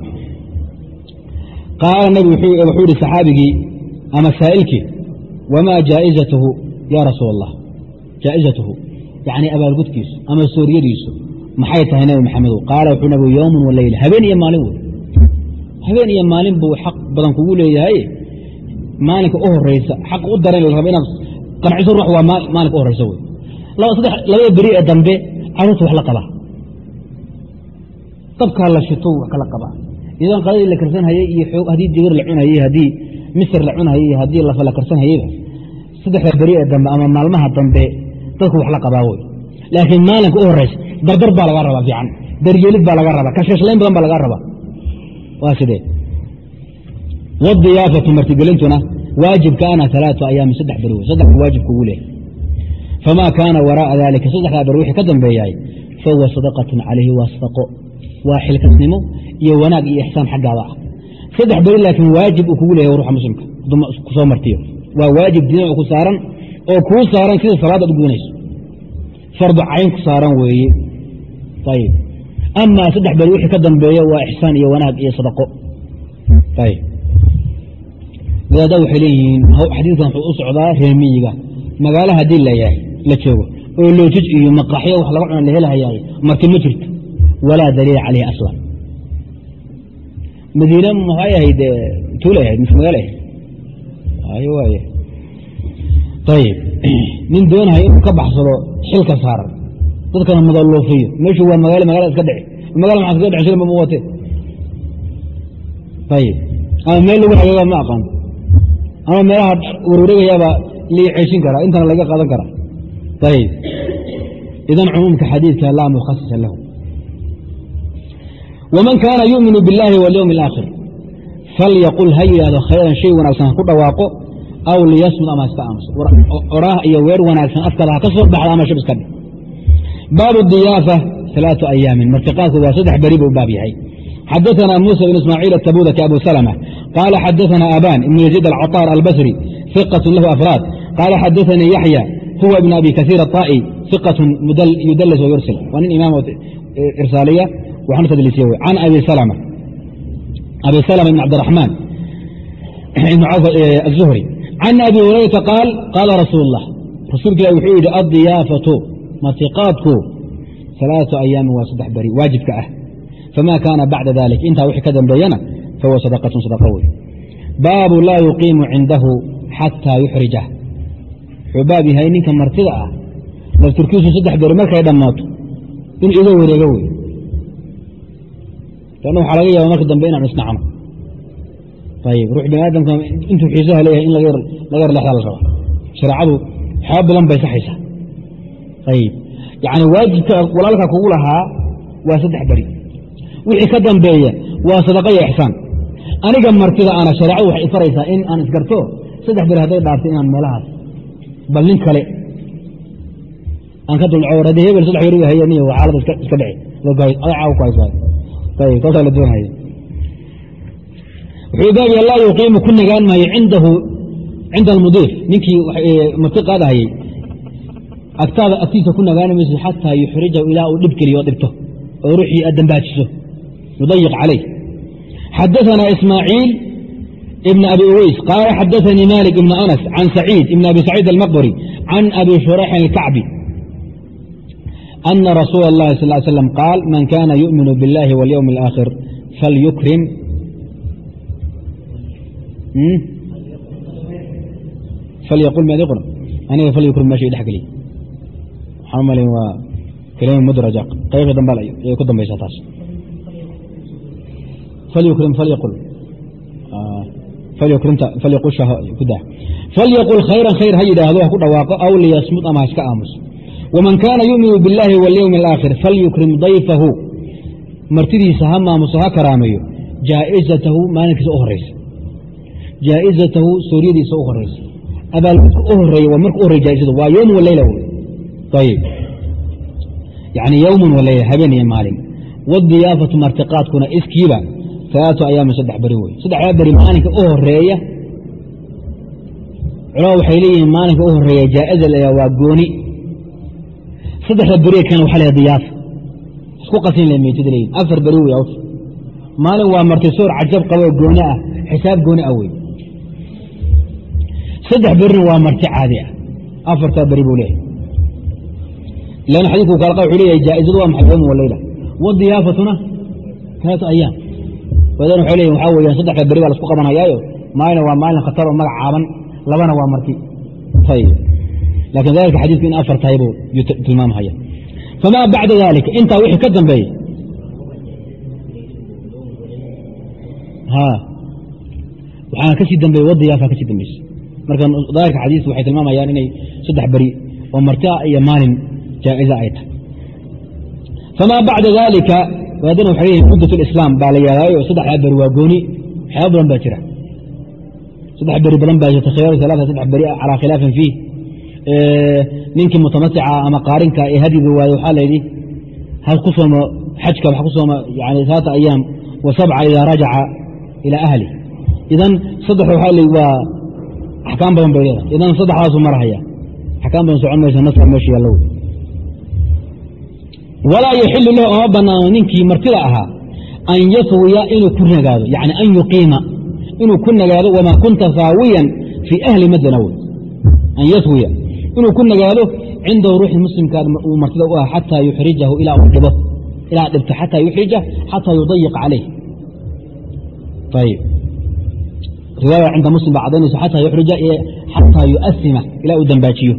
qaala nabi wuxuu yihi saxaabigii ama saa'ilkii wamaa jaa'izatuhu yaa rasuul allah jaa'izatuhu yacni abaalgudkiisu ama sooryadiisu maxay tahay nabi maxamedow? Qaala wuxuu nabigu yowmun wa habeen iyo maalin wey habeen iyo maalin buu xaq badan kugu leeyahay. Maalinka u horeysa xaq u daran la raba inaad qanciso ruux waa maalinka u horeysa wey labada beri ee dambe carruurta wax la qabaa dabkaa la shito wax kala qabaa iyadoon qadadii la karsan hayey iyo haddii digir la cunhayey haddii misir la cunhayey haddii lafa la karsan hayeyba saddexda beri ee dambe ama maalmaha dambe dadku wax la qabaa wey laakiin maalinka u horeysa dardar baa laga rabaa fiican daryeelid baa laga rabaa kashashlayn badan baa laga rabaa waa sidee? Wadiyaafatu martigelintuna waajibkaana alaatu ayaami saddex beri wey saddex waajibka ugu leehay famaa kaana waraaa dalika saddexdaa beri wixii ka dambeeyahay fahuwa sadaqatun calayhi waa sadaqo waa xilkasnimo iyo wanaag iyo ixsaan xaggaada ah. Saddex beri laakiin waajib uu kugu leeyahy ruuxa muslimka. Kusoo martiyo. Waa waajib diina ku saaran oo kuu saaran sida salaadaad u gudanayso fardu cayn ku saaran weeye. Ayib amaa saddex beri wixii ka dambeeya waa ixsaan iyo wanaag iyo sadaqo. Wadaadda waxay leeyihiin xadiidkan wuxuu u socdaa reemiyiga. Magaalo haddii la joogo oo loojij iyo maqaxyo wax laga cuna la helahayaay marti ma jirto walaa daliila caleyhi aslan. Madiine maxay ahayd tuulay ahayd mise magaalo ahayd? Ayib nin doonaya inuu ka baxsado xilka saaran dadkana madaloofiyo meeshu waa magaalo magala iska dhici. Magala maxaa iska dhici shilin ba muwate ayib ama meel lagu hagaaga ma aqaan. Ama meelaha warwareegayaabaa lii ceeshin karaa intana laga qaadan karaa. Ayib idan cumuumka xadiidka laa mukhasisa lahu. Waman kaana yuuminu biاllaahi walyowmi alaakhir falyaqul ha yidhahdo khayran shay wanaagsan ha ku dhawaaqo aw liyasmud ama iska aamuso oraah iyo weer wanaagsan afkada ha ka soo baxda ama shab iska dhig baabu diyaafa alaau ayaamin martiqaadku waa saddex beri buu baab yahay xadaثna muسى بن ismاعيiل التbudki abu سلمة qال xadaثna abاn iبن يزيد الcطاr الbsري ثقة له أفrاad qال xadaثnii yaحyى huwa بن abi kaثير الطائي ثقة yudls وyursil waa nin imaam irsaaliya waxna tdliisiye w can abi سلمة abi سلمة بن cabdالرحمن بن cوف الزهري can abi هurayرaةa qاal qاala rasuul الlah rasuulka ilah wuxuu yihi aلضiyaafaةu matiqaadku alaaa ayaamin waa saddex beri waajibka ah. Fama kaana bacda dalik intaa wixii ka dambeeyana fahuwa sadaqatun sadaqa wey baabu laa yuqiimu cindahu xataa yuxrija. Wuxuu baab yahay ninka martida ah lafturkiisu saddex beri markay dhammaato inuu iga wareego wey anna waxaa laga yaaba marka dambe inaan isnacno ayb ruux bani aadamka intuu xiisaha leeyahay in laga yar lexdaa la rabaa shareecadu waxyaaba badan bay saxaysaa yani waajibka walaalka kugu lahaa waa saddex beri wixii ka dambeeya waa sadaqa iyo ixsaan aniga martida ana shareecadu waxay ifaraysaa in aan isgarto saddex beri hadday dhaaftay inaan meelahaas bal nin kale aan ka dulco haddii hebel saddex beri haya niyo waa xaalada iska dhici doonaya wuxuu baabaya laa yuqiimu ku nagaan maayo cinda almudiif ninkii marti qaadahayey agtaada agtiisa ku nagaani mayso xataa yuxrijahu ilaa uu dhib geliyo oo dhibto oo ruuxii aad dambaajiso yudayiq calayh xadaثana ismaaciil ibn abi uweys qaala xadaثanii malik ibn anas can saciid ibn abi saciid almaqburi can abi shurayxin alkacbi ana rasuula اllahi sal ly slam qaal man kana yu'minu biاllahi waاlyowmi اlآakhir falyukrim falyaqul maad qor aniga falyukrim meesha dhex geliy waxaan malin waa kelima mudraja. Qaybta dambe ay ku dambaysaa taas. Falyukrim falyaqul. Khayran khayr ha yidhaahdo ha ku dhawaaqo aw liyasmud ama ha iska aamuso waman kaana yu'minu biاllahi waاlyowmi alaakhir falyukrim dayfahu. Martidiisa ha maamuso ha karaameeyo jaa'izatahu maalinkiisa u horeysa jaa'izatahu suuryadiisa u horeysa abaalgudka u horreeya waa marka u horey jaa'izadu waa yowm waleyla ayib yani yowman waleyla habeen iyo maalin wadiyaafatu martiqaadkuna iskiiba alaatu ayaamin saddex beri wey saddexdaa beri maalinka u horreeya culama waxay leeyihiin maalinka u horreeya jaa'iza la waa gooni saddexda beri kan waxa la diyaafa isku qasin le meetida leeyihiin afar beri wey maalin waa martisoor cajab qaboo gooni ah xisaab gooni ah wey saddex berina waa marti caadi ah afartaa beri buu leeyahay lan xadiiku kaalqa wuxuu leeyahay jaa'izadu waa maxay yowma waleyla wadiyaafatuna alaatu ayaam wadan waxay leeyihiin waxaa weyaan saddexda beri baa lasku qabanayaayo maalina waa maalin khatar oo magac caaban labana waa marti ayib laakiin dalika xadiidku in afar tahay buu tilmaamhaya famaa bacda dalika intaa wixii ka dambeeya waxaana ka sii dambeeye wadiyaafa dambeysa marka daahirka xadiiska waxay tilmaamayaan inay saddex beri oo marti ah iyo maalin jaa'iza ay tahay famaa bacda dalika waadana waxay leeyihiin muddat lislaam baa la yihahdayo saddexdaa beri waa gooni waxyaaba badan baa jira saddex beri badan baa jirta khiyaaru alaata saddex beri calaa khilaafin fiih ninkii mutamasica ama qaarinka ee hadyiga waaye waxaa layidhi ha ku soomo xajka wax ku sooma yani saata ayaam wa sabca idaa rajaca ilaa ahli idan saddex waxaa l waa axkaam badan bay leedahay idan saddexdaasu marahaya axkaam badan socon maysa naska meesha yaallow walaa yaxilu lahu oma banaano ninkii martida ahaa an yaswiya inuu ku nagaado yani an yuqiima inuu ku nagaado wamaa kunta saawiyan fii ahli madana wey. An yaswiya inuu ku nagaado cindahu ruuxii muslimka uu martida u ah xataa yuxrijahu ilaa uu dhibo ilaa dhibto xataa yuxrija xataa yudayiq calayh. Ayib riwaaya cinda muslim baa cadaynayso xataa yuxrija xataa yuasima ilaa uu dambaajiyo.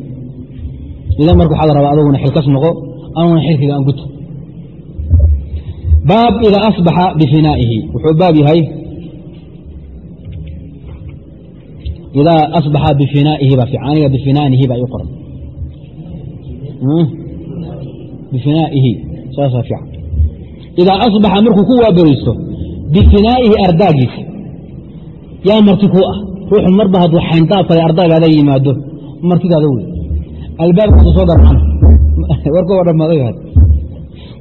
Idan marka waxaa la rabaa adaguna xilkas noqo anuna xilkiga aan guto baab idaa asbaxa bifinaa'ihi. Wuxuu baab yahay idaa asbaxa bifinaa'ihi baa aniga bifinaanihi baa ii qoran. Bifinaa'ihi. Saasaa fiican. Idaa asbaxa markuu ku waaberisto bifinaa'ihi ardaagiisa yaa marti ku ah. Ruuxu marba hadduu xayndaafkale ardaagaada yimaado martidaada wey albaabkaasa soo garcan warkoo dhamaaday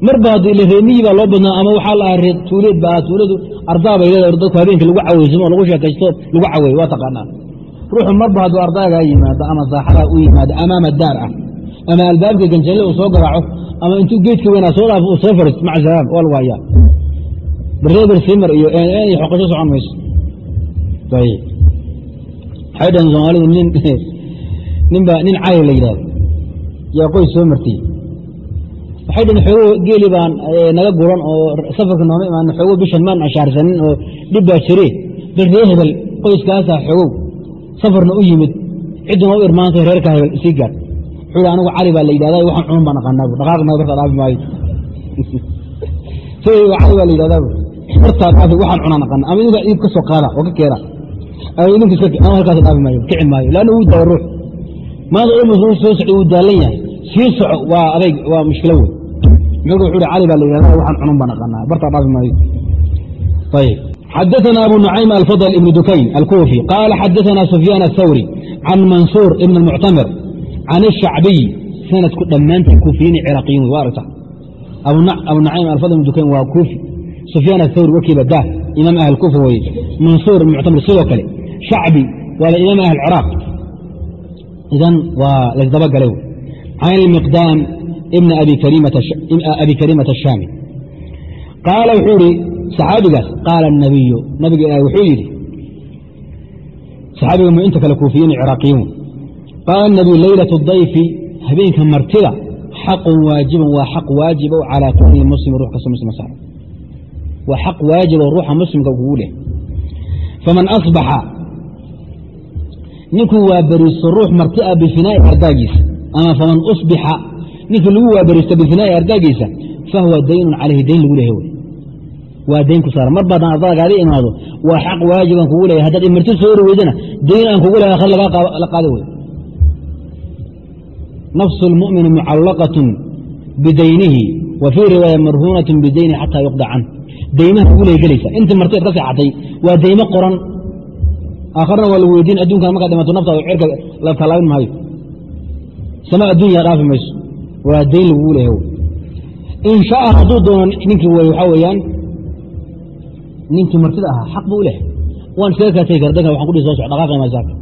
marba haddii ila reemihii baa loo badnaa ama waxaa la aha tuuleed ba tuuladu ardaa bay leedahay dadku habeenka lagu caweysamo lagu sheekaysto lagu caweeyo waa taqaanaa. Ruuxu marba hadduu ardaagaa yimaado ama saaxadaa u yimaado amaama daar ah ama albaabka ganjalle uu soo garaaco ama intuu geedka weynaa soo dhaafo uu soo fariisto maca salaam waa lagu hayaa bareber simar iyo iyo xoqasho socon mayso. Waxay dhahan soomaalidu nin ninba nin cali la yidhahdo yaa qoys soo martiyey waxay dhahen xoogo geeli baan naga guran oo safarka nooma imaan xoogo bishan maan ashaarsanin oo dhib baa jire. Bal ree hebel qoyskaasaa xoogow safarna u yimid. Cidduna u irmaantay reerka hebel sii gaad wuxuu anigu cali baa la yidhahda waxaan cunun baan aqaanaa dhaqaaq naga bartaa dhaafi maayo. Cali baa la yidhahdaa bartaa dhaafi waxaan cunaan aqaana ama idinka iib ka soo qaada oo ka keena. Ama idinka iska ama halkaas dhaafi maayo kici maayo. Laanna wuu dawa ruux. Maanta ilmu soo socday wuu daalan yahay sii soco waa adayg waa mushkilo wey mxuu wuxuu hi cali baa la yidhahda waxaan cunun baan aqaanaa bartaa dhaafi maayo ayib xadaثna abu nucaym alfضل ibn dukayn alkufi qaala xadaثna sufyaan الthawri can mansuur ibn اmuctamir can الshacbiy sanadku dhammaantii kuufiyiin ciraaqiyin wey wa aragta abu nucaym alfadl ibn dukayn waa kuufi sufyaan athawri wakiiba dah imaam ahl kufa weye mansuur ibn muctamir sidoo kale shacbi waa la imaam ahl ciraaq idan waa laysdabagalay can ilmiqdaam ibna abi karimata ashaami qaala wuxuu ihi saxaabigaas qaala nabiyu nabiga ilaah wuxuu yidhi saxaabiga mu inta kale kuufiyiin ciraaqiyiin qaala nabiyu leylatu dayfi habeenka martida xaqun waajibun waa xaq waajibo calaa kulli muslim ruux kasta muslima saaran waa xaq waajibo ruuxa muslimka kugu leh faman asbaxa ninkuu waa beriisto ruux marti ah bifinaa'i ardaagiisa ama faman usbixa ninkii lagu waaberisto bifinaa'i ardaagiisa fahuwa daynun calayhi dayn lagu leehay wey. Waa dayn ku saaran mar baadaan ardagaadi imaado waa xaq waajibaan kugu leeyahay haddaad imarti soo ori weydana dayn aan kugu leehay akhir la qaada wey. Nafsu اlmu'mini mucallaqatun bidaynihi wa fii riwaaya marhuunatun bidaynihi xataa yuqda can. Daymaha kugu leey gelaysa. Intii marti ka seexatay waa daymo qoran. Aakharna waa lagu weydiin adduunkan markaad dhimato naftaada cirka la tallaabin maayo sama addunya dhaafi mayso. Waa dayn lagugu leehay in shaaa hadduu doono ninkii w waxaa weeyaan ninkii martida ahaa xaq buu u lehay waan iskaga kaa tegi kara dankan waxan kudhi soo soc dhaqaaqi maa saaka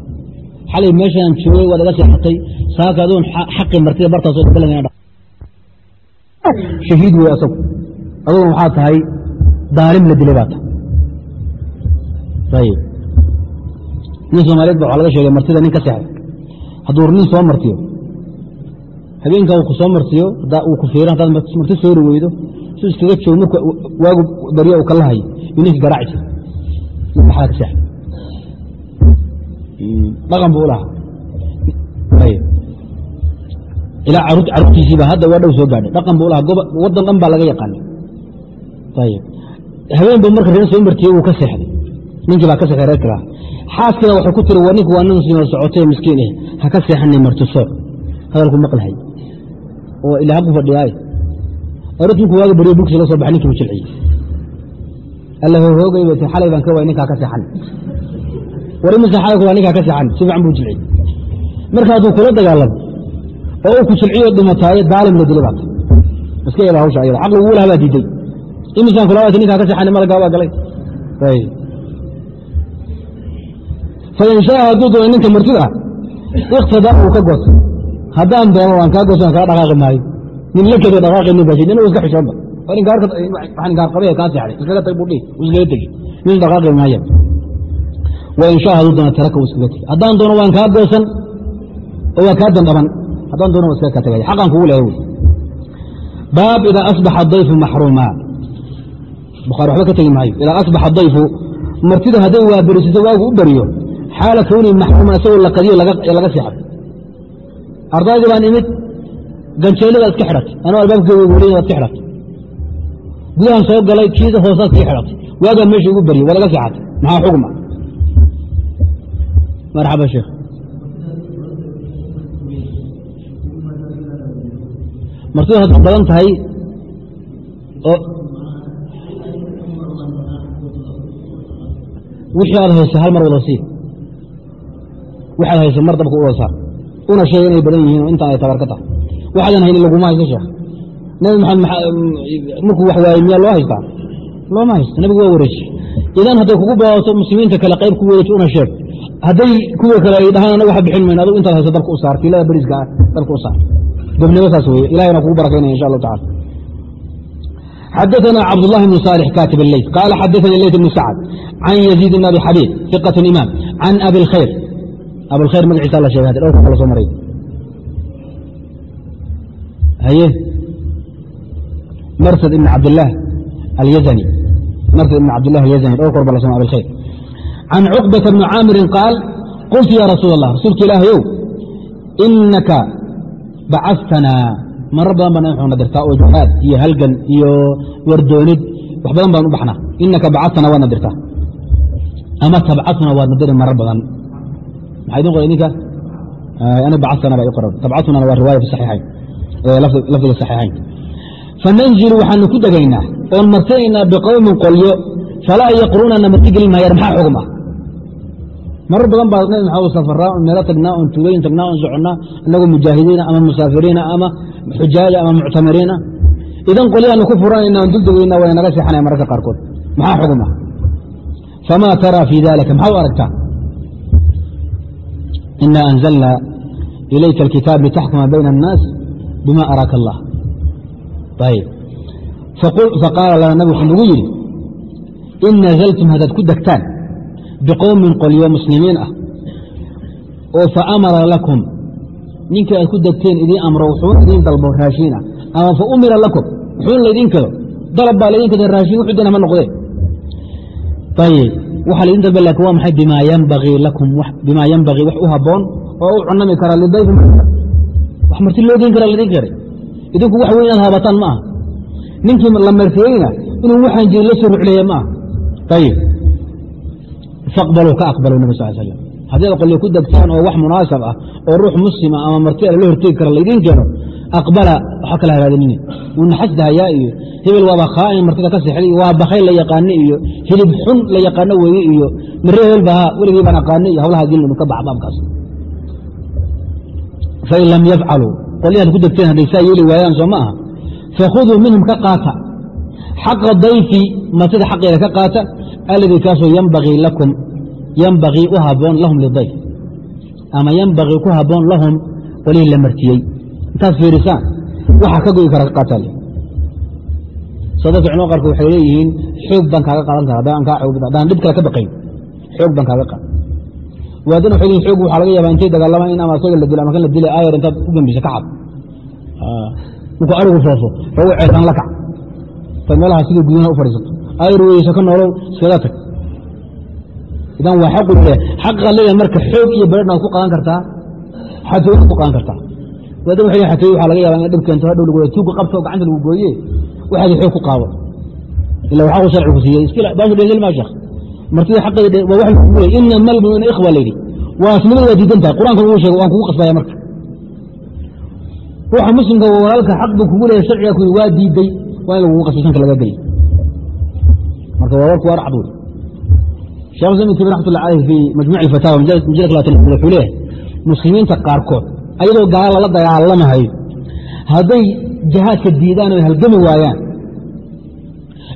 xalay meeshaan joogay waad iga seexatay saaka adoon xaqii martida bartaasoo balan shahiid wey asagu. Aduguna waxaa tahay daalim la dilay baa tahay. Nin soomaaliyeed ba waxaa laga sheegay martida nin ka seexday. Hadduu nin soo martiyo habeenka uu ku soo martiyo uu ku fiiro haddaad marti soori weydo su iskaga joogo marka waagu baryo uu kala hayo yu ninka garaaci jira maxaa ka seexday dhaqan buu u lahaa. Ilaa caruurtiisiiba hadda waa dhow soo gaadhay. Dhaqan buu lahaa. Waddan dhan baa laga yaqaanay. Ayib. Habeenba marka reen soo martiyey wuu ka seexday. Ninkii baa ka seexday reerka lahaa xaaskina waxay ku tiri waa ninku waa nin socotay miskiin eh ha ka seexanay marti soor hadalku maqlahay oo ilaa haku fadhiyaay orad ninku waaga baryo bugsi la soo baxay ninkii bu jilciyey. Alla hohoogay bay ti baan ka waay ninkaa ka seexan. War imise xalay ku waa ninkaa ka seexan si fiican buu jilciyey. Marka hadduu kula dagaalamo oo uu ku jilciyo dhimataaye daalim la dilay baata iska yada hawsha ayada xaq lagugu laha baa diiday. Imisaan kula waati ninkaa ka seexan malagaa baa galay. Fain shaa hadduu doono ninka martida ah iqtadaa uu ka goto haddaan doono waan kaa goso kaa dhaqaaqi maayo. Nin la keda dhaqaaqaynin baa nin iska xishoonba waxaan gaarqabay kaa seexday. Iskaga tag buu dhihi uu iskaga tegi nin dhaqaaqi maayo. Wain shaa hadduu doono taraka uu iskaga tegi haddaan doono waan kaa goosan oo waa kaa dandhaban haddaan doono waa iskaga tegaya xaqan kugu leehay wy baab idaa asbaxa dayfu maxruuma bukhaari waxba ka tegi maayo. Idaa asbaxa dayfu martida hadday waaberisiso waagu u beriyo. Xaala kownihi maxruuma isagoo la qadiyo laga seexay ardaydii baan imid ganjeelada iska xidhatay anuu albaabka weliy waad ka xidhatay gudahan soo galay kiida hoosaad kii xidhatay waagaa meesha igu beryey waad laga seexatay maxaa xugma marxaba sheekh martidu hadday badan tahay wixii aad hayso hal mar wada sii waxaad hayso mar dabka u wada saar una sheega inay badan yihiin oo intaan ay tabar ka tahay waxaadan haynin laguma haysto sheekh nabi maxamed markuu wax waayey miyaa loo haystaa looma haysto nabigu waa wareeji idan hadday kugu badato muslimiinta kale qayb ku wareeji una sheeg hadday kuwa kale ay dhahaan anaga wax bixin mayno adigu intaad hayso dalka u saar kiilada beriska ah dalka u saar gobnimo saas weye ilahayna kugu barakaynaya insha allahu tacala xadaثna cabdالlahi بن صالح katib الleyt qal xadaثnي leyt بن sacd can yaزيid بn abi xabiib ثiqaة imaam can abi اlkhayr abulkhayr magaciisa la sheegay dhowrka kala soo maray. Haye? Marsad ibn cabdاlah alyazani. Marsad ibn cabdillah alyazani dhowrka hor ba la soo abilkhayr can cuqbata bni caamirin qaal qultu ya rasuul allah rasuulka ilaahayow inaka bacastanaa marar badan baa wuxuuna dirtaa oo jihaad iyo halgan iyo wardoonid wax badan baan u baxnaa. Inaka bacatana waadna dirtaa ama tabcatuna waadna diri marar badan maxaa idin qoray ninka ana bacatana baa i qoran. Tabcatunana waa riwaaya saxiixayn lafdiga saxiixayn. Fananzilu waxaanu ku degaynaa oon martinaynaa biqowmin qolyo falaa yaqruunana martigelin maayaan maxaa xugum ah marar badan baa nabi safaraa meelo tagnaa oon tuulooyin tagnaa oon soconnaa inagoo mujaahidiina ama musaafiriina ama xujaaja ama muctamiriina. Idan qolyaanu ku furanayna on duldegeyna way naga seexanaya mararka qaarkood. Maxaa xugum ah famaa taraa fii dalika maxaa u aragtaa ina anzalna ilayka alkitaab litaxkuma bayna الnaas bima araaka allah faqaala lana nabig wuxuu nagu yidhi in nazaltum haddaad ku degtaan biqowmin qolyo muslimiin ah oo fa amara lakum ninkii aad ku degteen idiin amro wuxuu idiin dalbo raashiin ah ama fa umira lakum wuxuun laydin kado dalab baa laydin kada raashin wuxuu dana ma noqdee ayb waxaa laydin dalba laakin waa maxay? Bimaa yanbagii lakum bimaa yanbagii wax u habboon oo u cunami kara lidayfi wax marti loo geen kara laydin karay. Idinku wax weyn inaad haabataan ma aha. Ninkii la martiyeyna inuu waxaan jirin la soo rucleeye ma aha. Ayib faqbaluu ka aqbaluu nabi sal slam haddii ad ku degtaan oo wax munaasab ah oo ruux muslima ama marti la hortegi kara laydiin keeno aqbala waxa kala hagaadinini wuu naxasdahayaa iyo hebel waaba khaa'in martida ka sexday waa bakay la yaqaano iyo hilib xun la yaqaano weeye iyo mare hebel baha weligii baan aqaano iyo hawlaha dilinu ka baxa baabkaas fain lam yafcaluu qolyahaad ku degteen hadday saa yeeli waayaan soo ma aha fakhuduu minhum ka qaata xaqa dayfi martida xaqeeda ka qaata alladii kaasoo yambagii lakum yambagii u haboon lahum lidayf ama yambagii ku haboon lahum qolihii la martiyey intaad fiirisaan. Waxa ka goyi kara ka qaataa soo dadka culmada qaarkood waxay leeyihiin xoog baan kaaga qaadan kara haddaan kaa xoog haddaan dhib kale ka baqayn. Xoog baan kaaga qaadan. Waadana waxay leeyihiin xoog waxaa laga yaabaa intay dagaalamaan in ama asaga la dilo ama kan la dilay aayar intaad ku gambisa ka xad markuu arigu foofo xoogu ceesan la kac intaad meelaha sidii gudaha u fadhiisato. Aayar weyeyso ka noolow iskaga tag. Idan waa xaqu leh. Xaqa leeyahay marka xoog iyo beredhnaad ku qaadan kartaa xatooyad ku qaadan kartaa waadana waxay xatooye waxaa laga yaabaa in dhib keento hadhow lagu tuuga qabto gacanta lagu gooye waxaadi xoog ku qaado ila waxaa sharcigu siiyey. Iskila baashu dhengel maa sheekh. Martida xaqeeda waa wax lagu leey inama almu'miniina ikhwa layidhi waasnimada waa diidan tahay. Qur'aanka uu sheego waan kugu qasbaya marka. Ruuxa muslimka walaalka xaq buu kugu leeyahay sharciga ku waa diiday. Waa in lagugu qasbay sanka laga geliy marka waa warku waar cad wey sheekh islam ibn taymiya raxmatullah alayh fi majmuuc alfataawa majalad labaatan wuxuu leeyahay muslimiinta qaarkood ayadoo gaala lala dagaalamahayo hadday jihaadka diidaan oo halgami waayaan.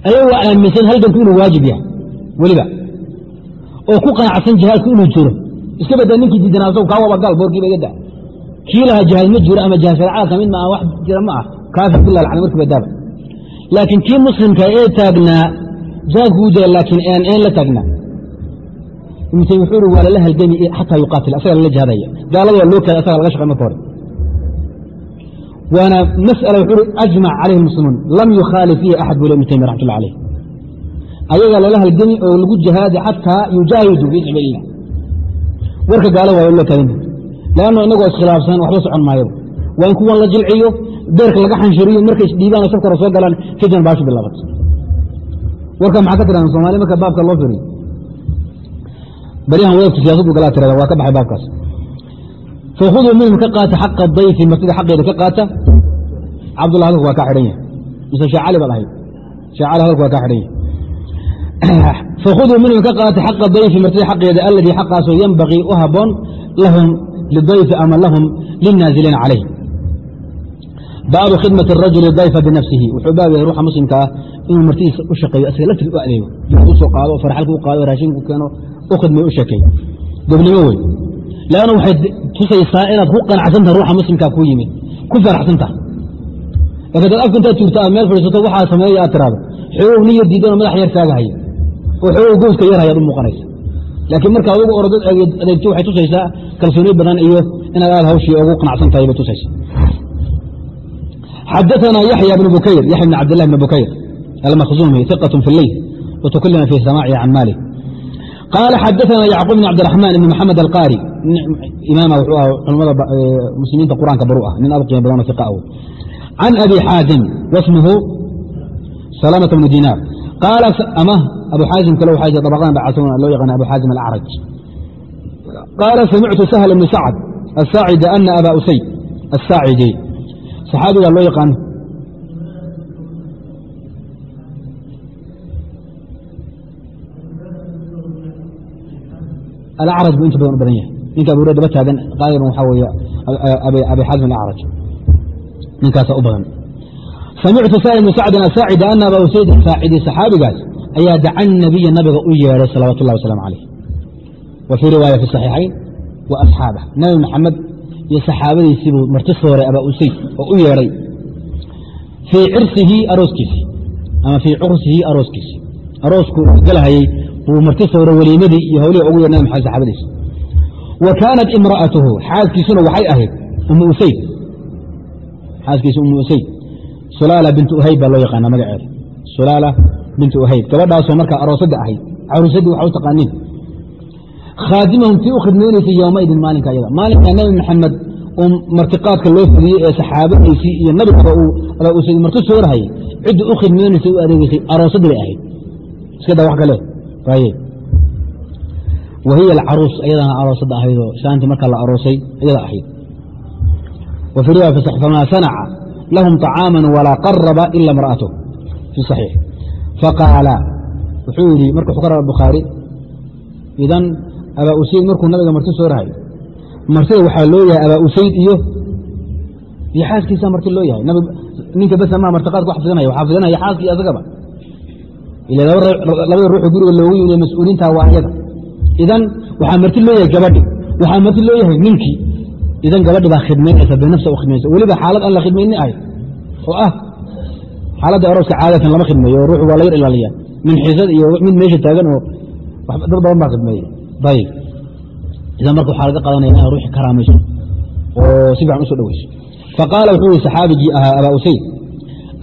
Ayagoo aaminsan halganku inuu waajib yahay weliba. Oo ku qanacsan jihaadku inuu jiro. Iska badda ninkii diidan asagu kaa waba gaal boorkiiba iga kii lahaa jihaad ma jiro ama jihaad shareecada ka mid ma ah wax jira ma ah kaafir billah lacni markii badaaba laakiin kii muslimka ee taagnaa jihaadku u jira laakiin een een la taagnaa. Taymi wuxuu uri waa lala halgami xataa yuqaatil asaga lala jihaadaya gaalada waa loo kaada asaga laga shaqay marka hore waana masأala wuxuu uri ajmac calayhi muslimuun lam yukhaalif fiihi axad buu le ibnu taymiya raxmatullah alayh ayaga lala halgami oo lagu jihaadi xataa yujaahidu fii sabiil illah warka gaala waa loo kaadin lanno inagoo iskhilaafsan waxba socon maayo. Waa in kuwan la jilciyo beerka laga xanshiriyo markay isdhiibaan safka hore soo galaan kadibna baashu bilaabat warka maxaa ka tiradan somaaliya marka baabka loo firiyo. Baryahan wadaadku siyasadu galaa tirada waa ka baxay baabkaas fakhuduu minhum ka qaata xaqa dayfi martida xaqeeda ka qaata cabdullah hadalku waa kaa xidhan yahay. Mise sheecali baad ahayd sheecali hadalku waa kaa xidhan yahay. Fakhuduu minhum ka qaata xaqa dayfi martida xaqeeda aladii xaqaasoo yanbagii u haboon lahum lidayfi ama lahum lilnaaziliina calayh baabu khidmati arajuli dayfa binafsihi. Wuxuu baab yahay ruuxa muslimka ah inuu martidiisa u shaqeeyo asaga laftiis u adeego. U soo qaado farxalka u qaado raashinku keeno u khidmayo u sheekeeyo. Gobnimo wey lann waxay tusaysaa inaad ku qanacsantaha ruuxa muslimkaa ku yimid ku faraxsantaha laki adaad afka intaad juurta aad meel fadhiisato waxaa sameeya aad tiraado xogow nin yar diidanoo madax yar taagahaya oo xogow gooska yar u muuqanaysa laakiin marka adugu orodad adeegto waxay tusaysaa kalsooni badan iyo inaad aad hawshii ugu qanacsan tahay bay tusaysaa xadaanaa yaxya bn bukayr yaxya bn cabdilah bn bukayr almakhzuumi iqat fi leyl watukalima fii samaacihi can maalik qاala xadaثna yacquب بn cabdiرaحman ibn mxamed alqاri imaama wuxuu ah culmada muslimiinta qur'aanka baru ah nin aad u qiimo badanoo iqa aw can abi xaazim wasmhu salamaة bn dinaar qaala ama abu xaazim kale waxaa jira dabaqadan bacasuna loo yaqaana abu xaazim alacraj qaala samictu sahl bn sacd aلsaacidi ana aba usayd aلsaacidi saxaabigaa loo yaqaano alacraj buu inta badan u badan yahay ninka abu hurera daba taagan qaaliban waxaa weeye abi xazm alacraj ninkaasa u badan samictu sahl bn sacdin asaacidi ana aba usayd saacidi saxaabigaas ayaa daca nabiya nabiga u yeedhay salawat اllah wasalaamu calayh wa fii riwaaya fi saxiixayn wa asxaabah nabi maxamed iyo saxaabadiisiibuu marti sooray aba usayd oo u yeedhay fii cirsihi arooskiisii ama fii cursihi arooskiisi aroosku galahayey buu marti sooray weliimadii iyo hawlihii ugu nabi maxamed saxaabadiisa? Wa kaanat imra'atuhu xaaskiisuna waxay ahayd umu usayd. Xaaskiisa umu usayd. Sulaala bintu uhayd baa loo yaqaana magaceeda. Sulaala bintu uhayd gabadhaasoo markaa aroosadda ahayd caruusaddii waxa u taqaaniin. Khaadimahum tii u khidmaynaysay yowmaidin maalinka ayada. Maalinka nabi maxamed un martiqaadka loo fidiyey ee saxaabadiisii iyo nabigaba marti soorahayay cidda u khidmaynaysay u adeegeysay aroosadii bay ahayd. Iska daa wax kale aye wa hiya alcaruus ayadana aroosada ahaydoo islaantii markaa la aroosay iyada ahayd famaa sanaca lahum طacaama walaa qaraba ila fi صaxiix faqaala wuxuu yidhi marka wuxuu ka raba bukhaari idan abaa usayd markuu nabiga marti soorahay martida waxaa loo yahay abaa usayd iyo iyo xaaskiisa marti loo yahay ninka besa maa martiqaadka wax fidinaya waxaa fidinaya xaaskii asagaba labada ruuxu guriga loogu yimi mas'uuliinta waa ayaga idan waxaa marti loo yahay gabadhi waxaa marti loo yahay ninkii idan gabadhi baa khidmaynaysa binafsa u khidmaysa weliba xaalad aan la khidmayni ahay oo ah xaaladda arooska caadatan lama khidmeeyo oo ruuxu waa la yar ilaaliya min xisad iyo mid meesha taagan oo dad badan baa khidmeeya ayib idan marka waxaa laga qadanaya inaad ruuxi karaamayso oo si fiican u soo dhoweyso faqaala wuxuu yihi saxaabigii ahaa abaa usayd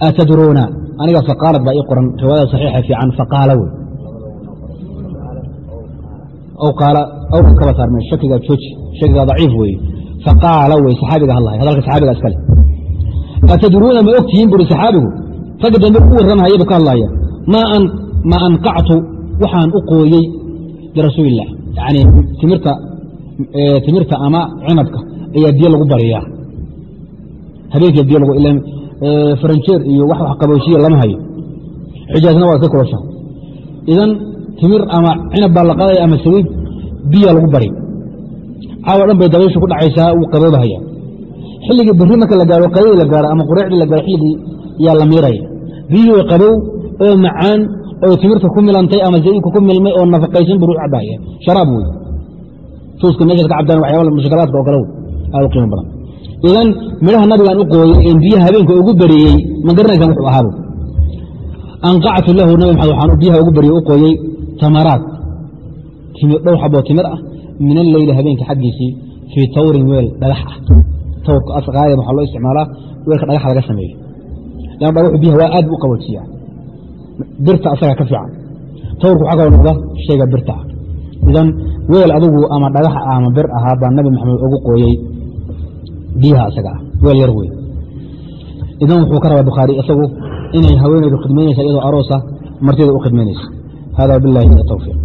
atadruuna aniga faqaalad baa ii qoran riwaayada saxiixa fiican faqaala wey. Aw qaala aw kaba saarmay shakigaa jooji shakigaa daciif weeye faqaala wey saxaabiga hadlahay hadalka saxaabiga iskale atadruuna ma ogtihiin buri saxaabigu? Ragga dambe u warramhaya buu ka hadlaya ma anqactu waxaan u qooyey birasuuli illah yani timirta ama cinabka ayaa biyo lagu bariyaa. Habeenkii biyo faranjeer iyo wax wax qabooshiya lama hayo. Xijaasna waa iska kulosha idan timir ama cinab baa la qadaya ama sawiid biya lagu bari. Caawa dhan bay dabayshu ku dhacaysaa wuu qaboobahaya xilligii berri marka la gaaro qadadii la gaaro ama qureecdii la gaaro xilligii yaa la miiraya biyuhu qabow oo macaan oo timirta ku milantay ama zaidku ku milmay oo nafaqaysan buu cabahaya sharaab wey tuuska meeshaad ka cabdaan waxyaaba mushkalaadka oo kale aad u qiimo badan idan midhaha nabigaan u qooyey een biyaha habeenka ugu beriyey ma garanaysaan wuxuu ahaaba anqactu lahu nabi maxamed waxaan biyaha ugu beriyey u qooyey tamaraat dhow xaboo timir ah min alleyli habeenka xaggiisii fii tawrin weel dhagax ah. Tawrka asqaaya waxaa loo isticmaalaa weelka dhagaxa laga sameeyo lan dhagaxu biyaha waa aad u qaboojiyaa. Birta asagaa ka fiican. Tawrku waxaa kaloo noqda shayga birta. Idan weel adugu ama dhagax ah ama bir ahaa baa nabi maxamed ugu qooyey biyaha asaga ah weel yar wey idan wuxuu ka rabaa bukhaari isagu inay haweeneydu khidmaynaysa iyadoo aroosa martida u khidmaynaysa. Hada bilahi tawfiiq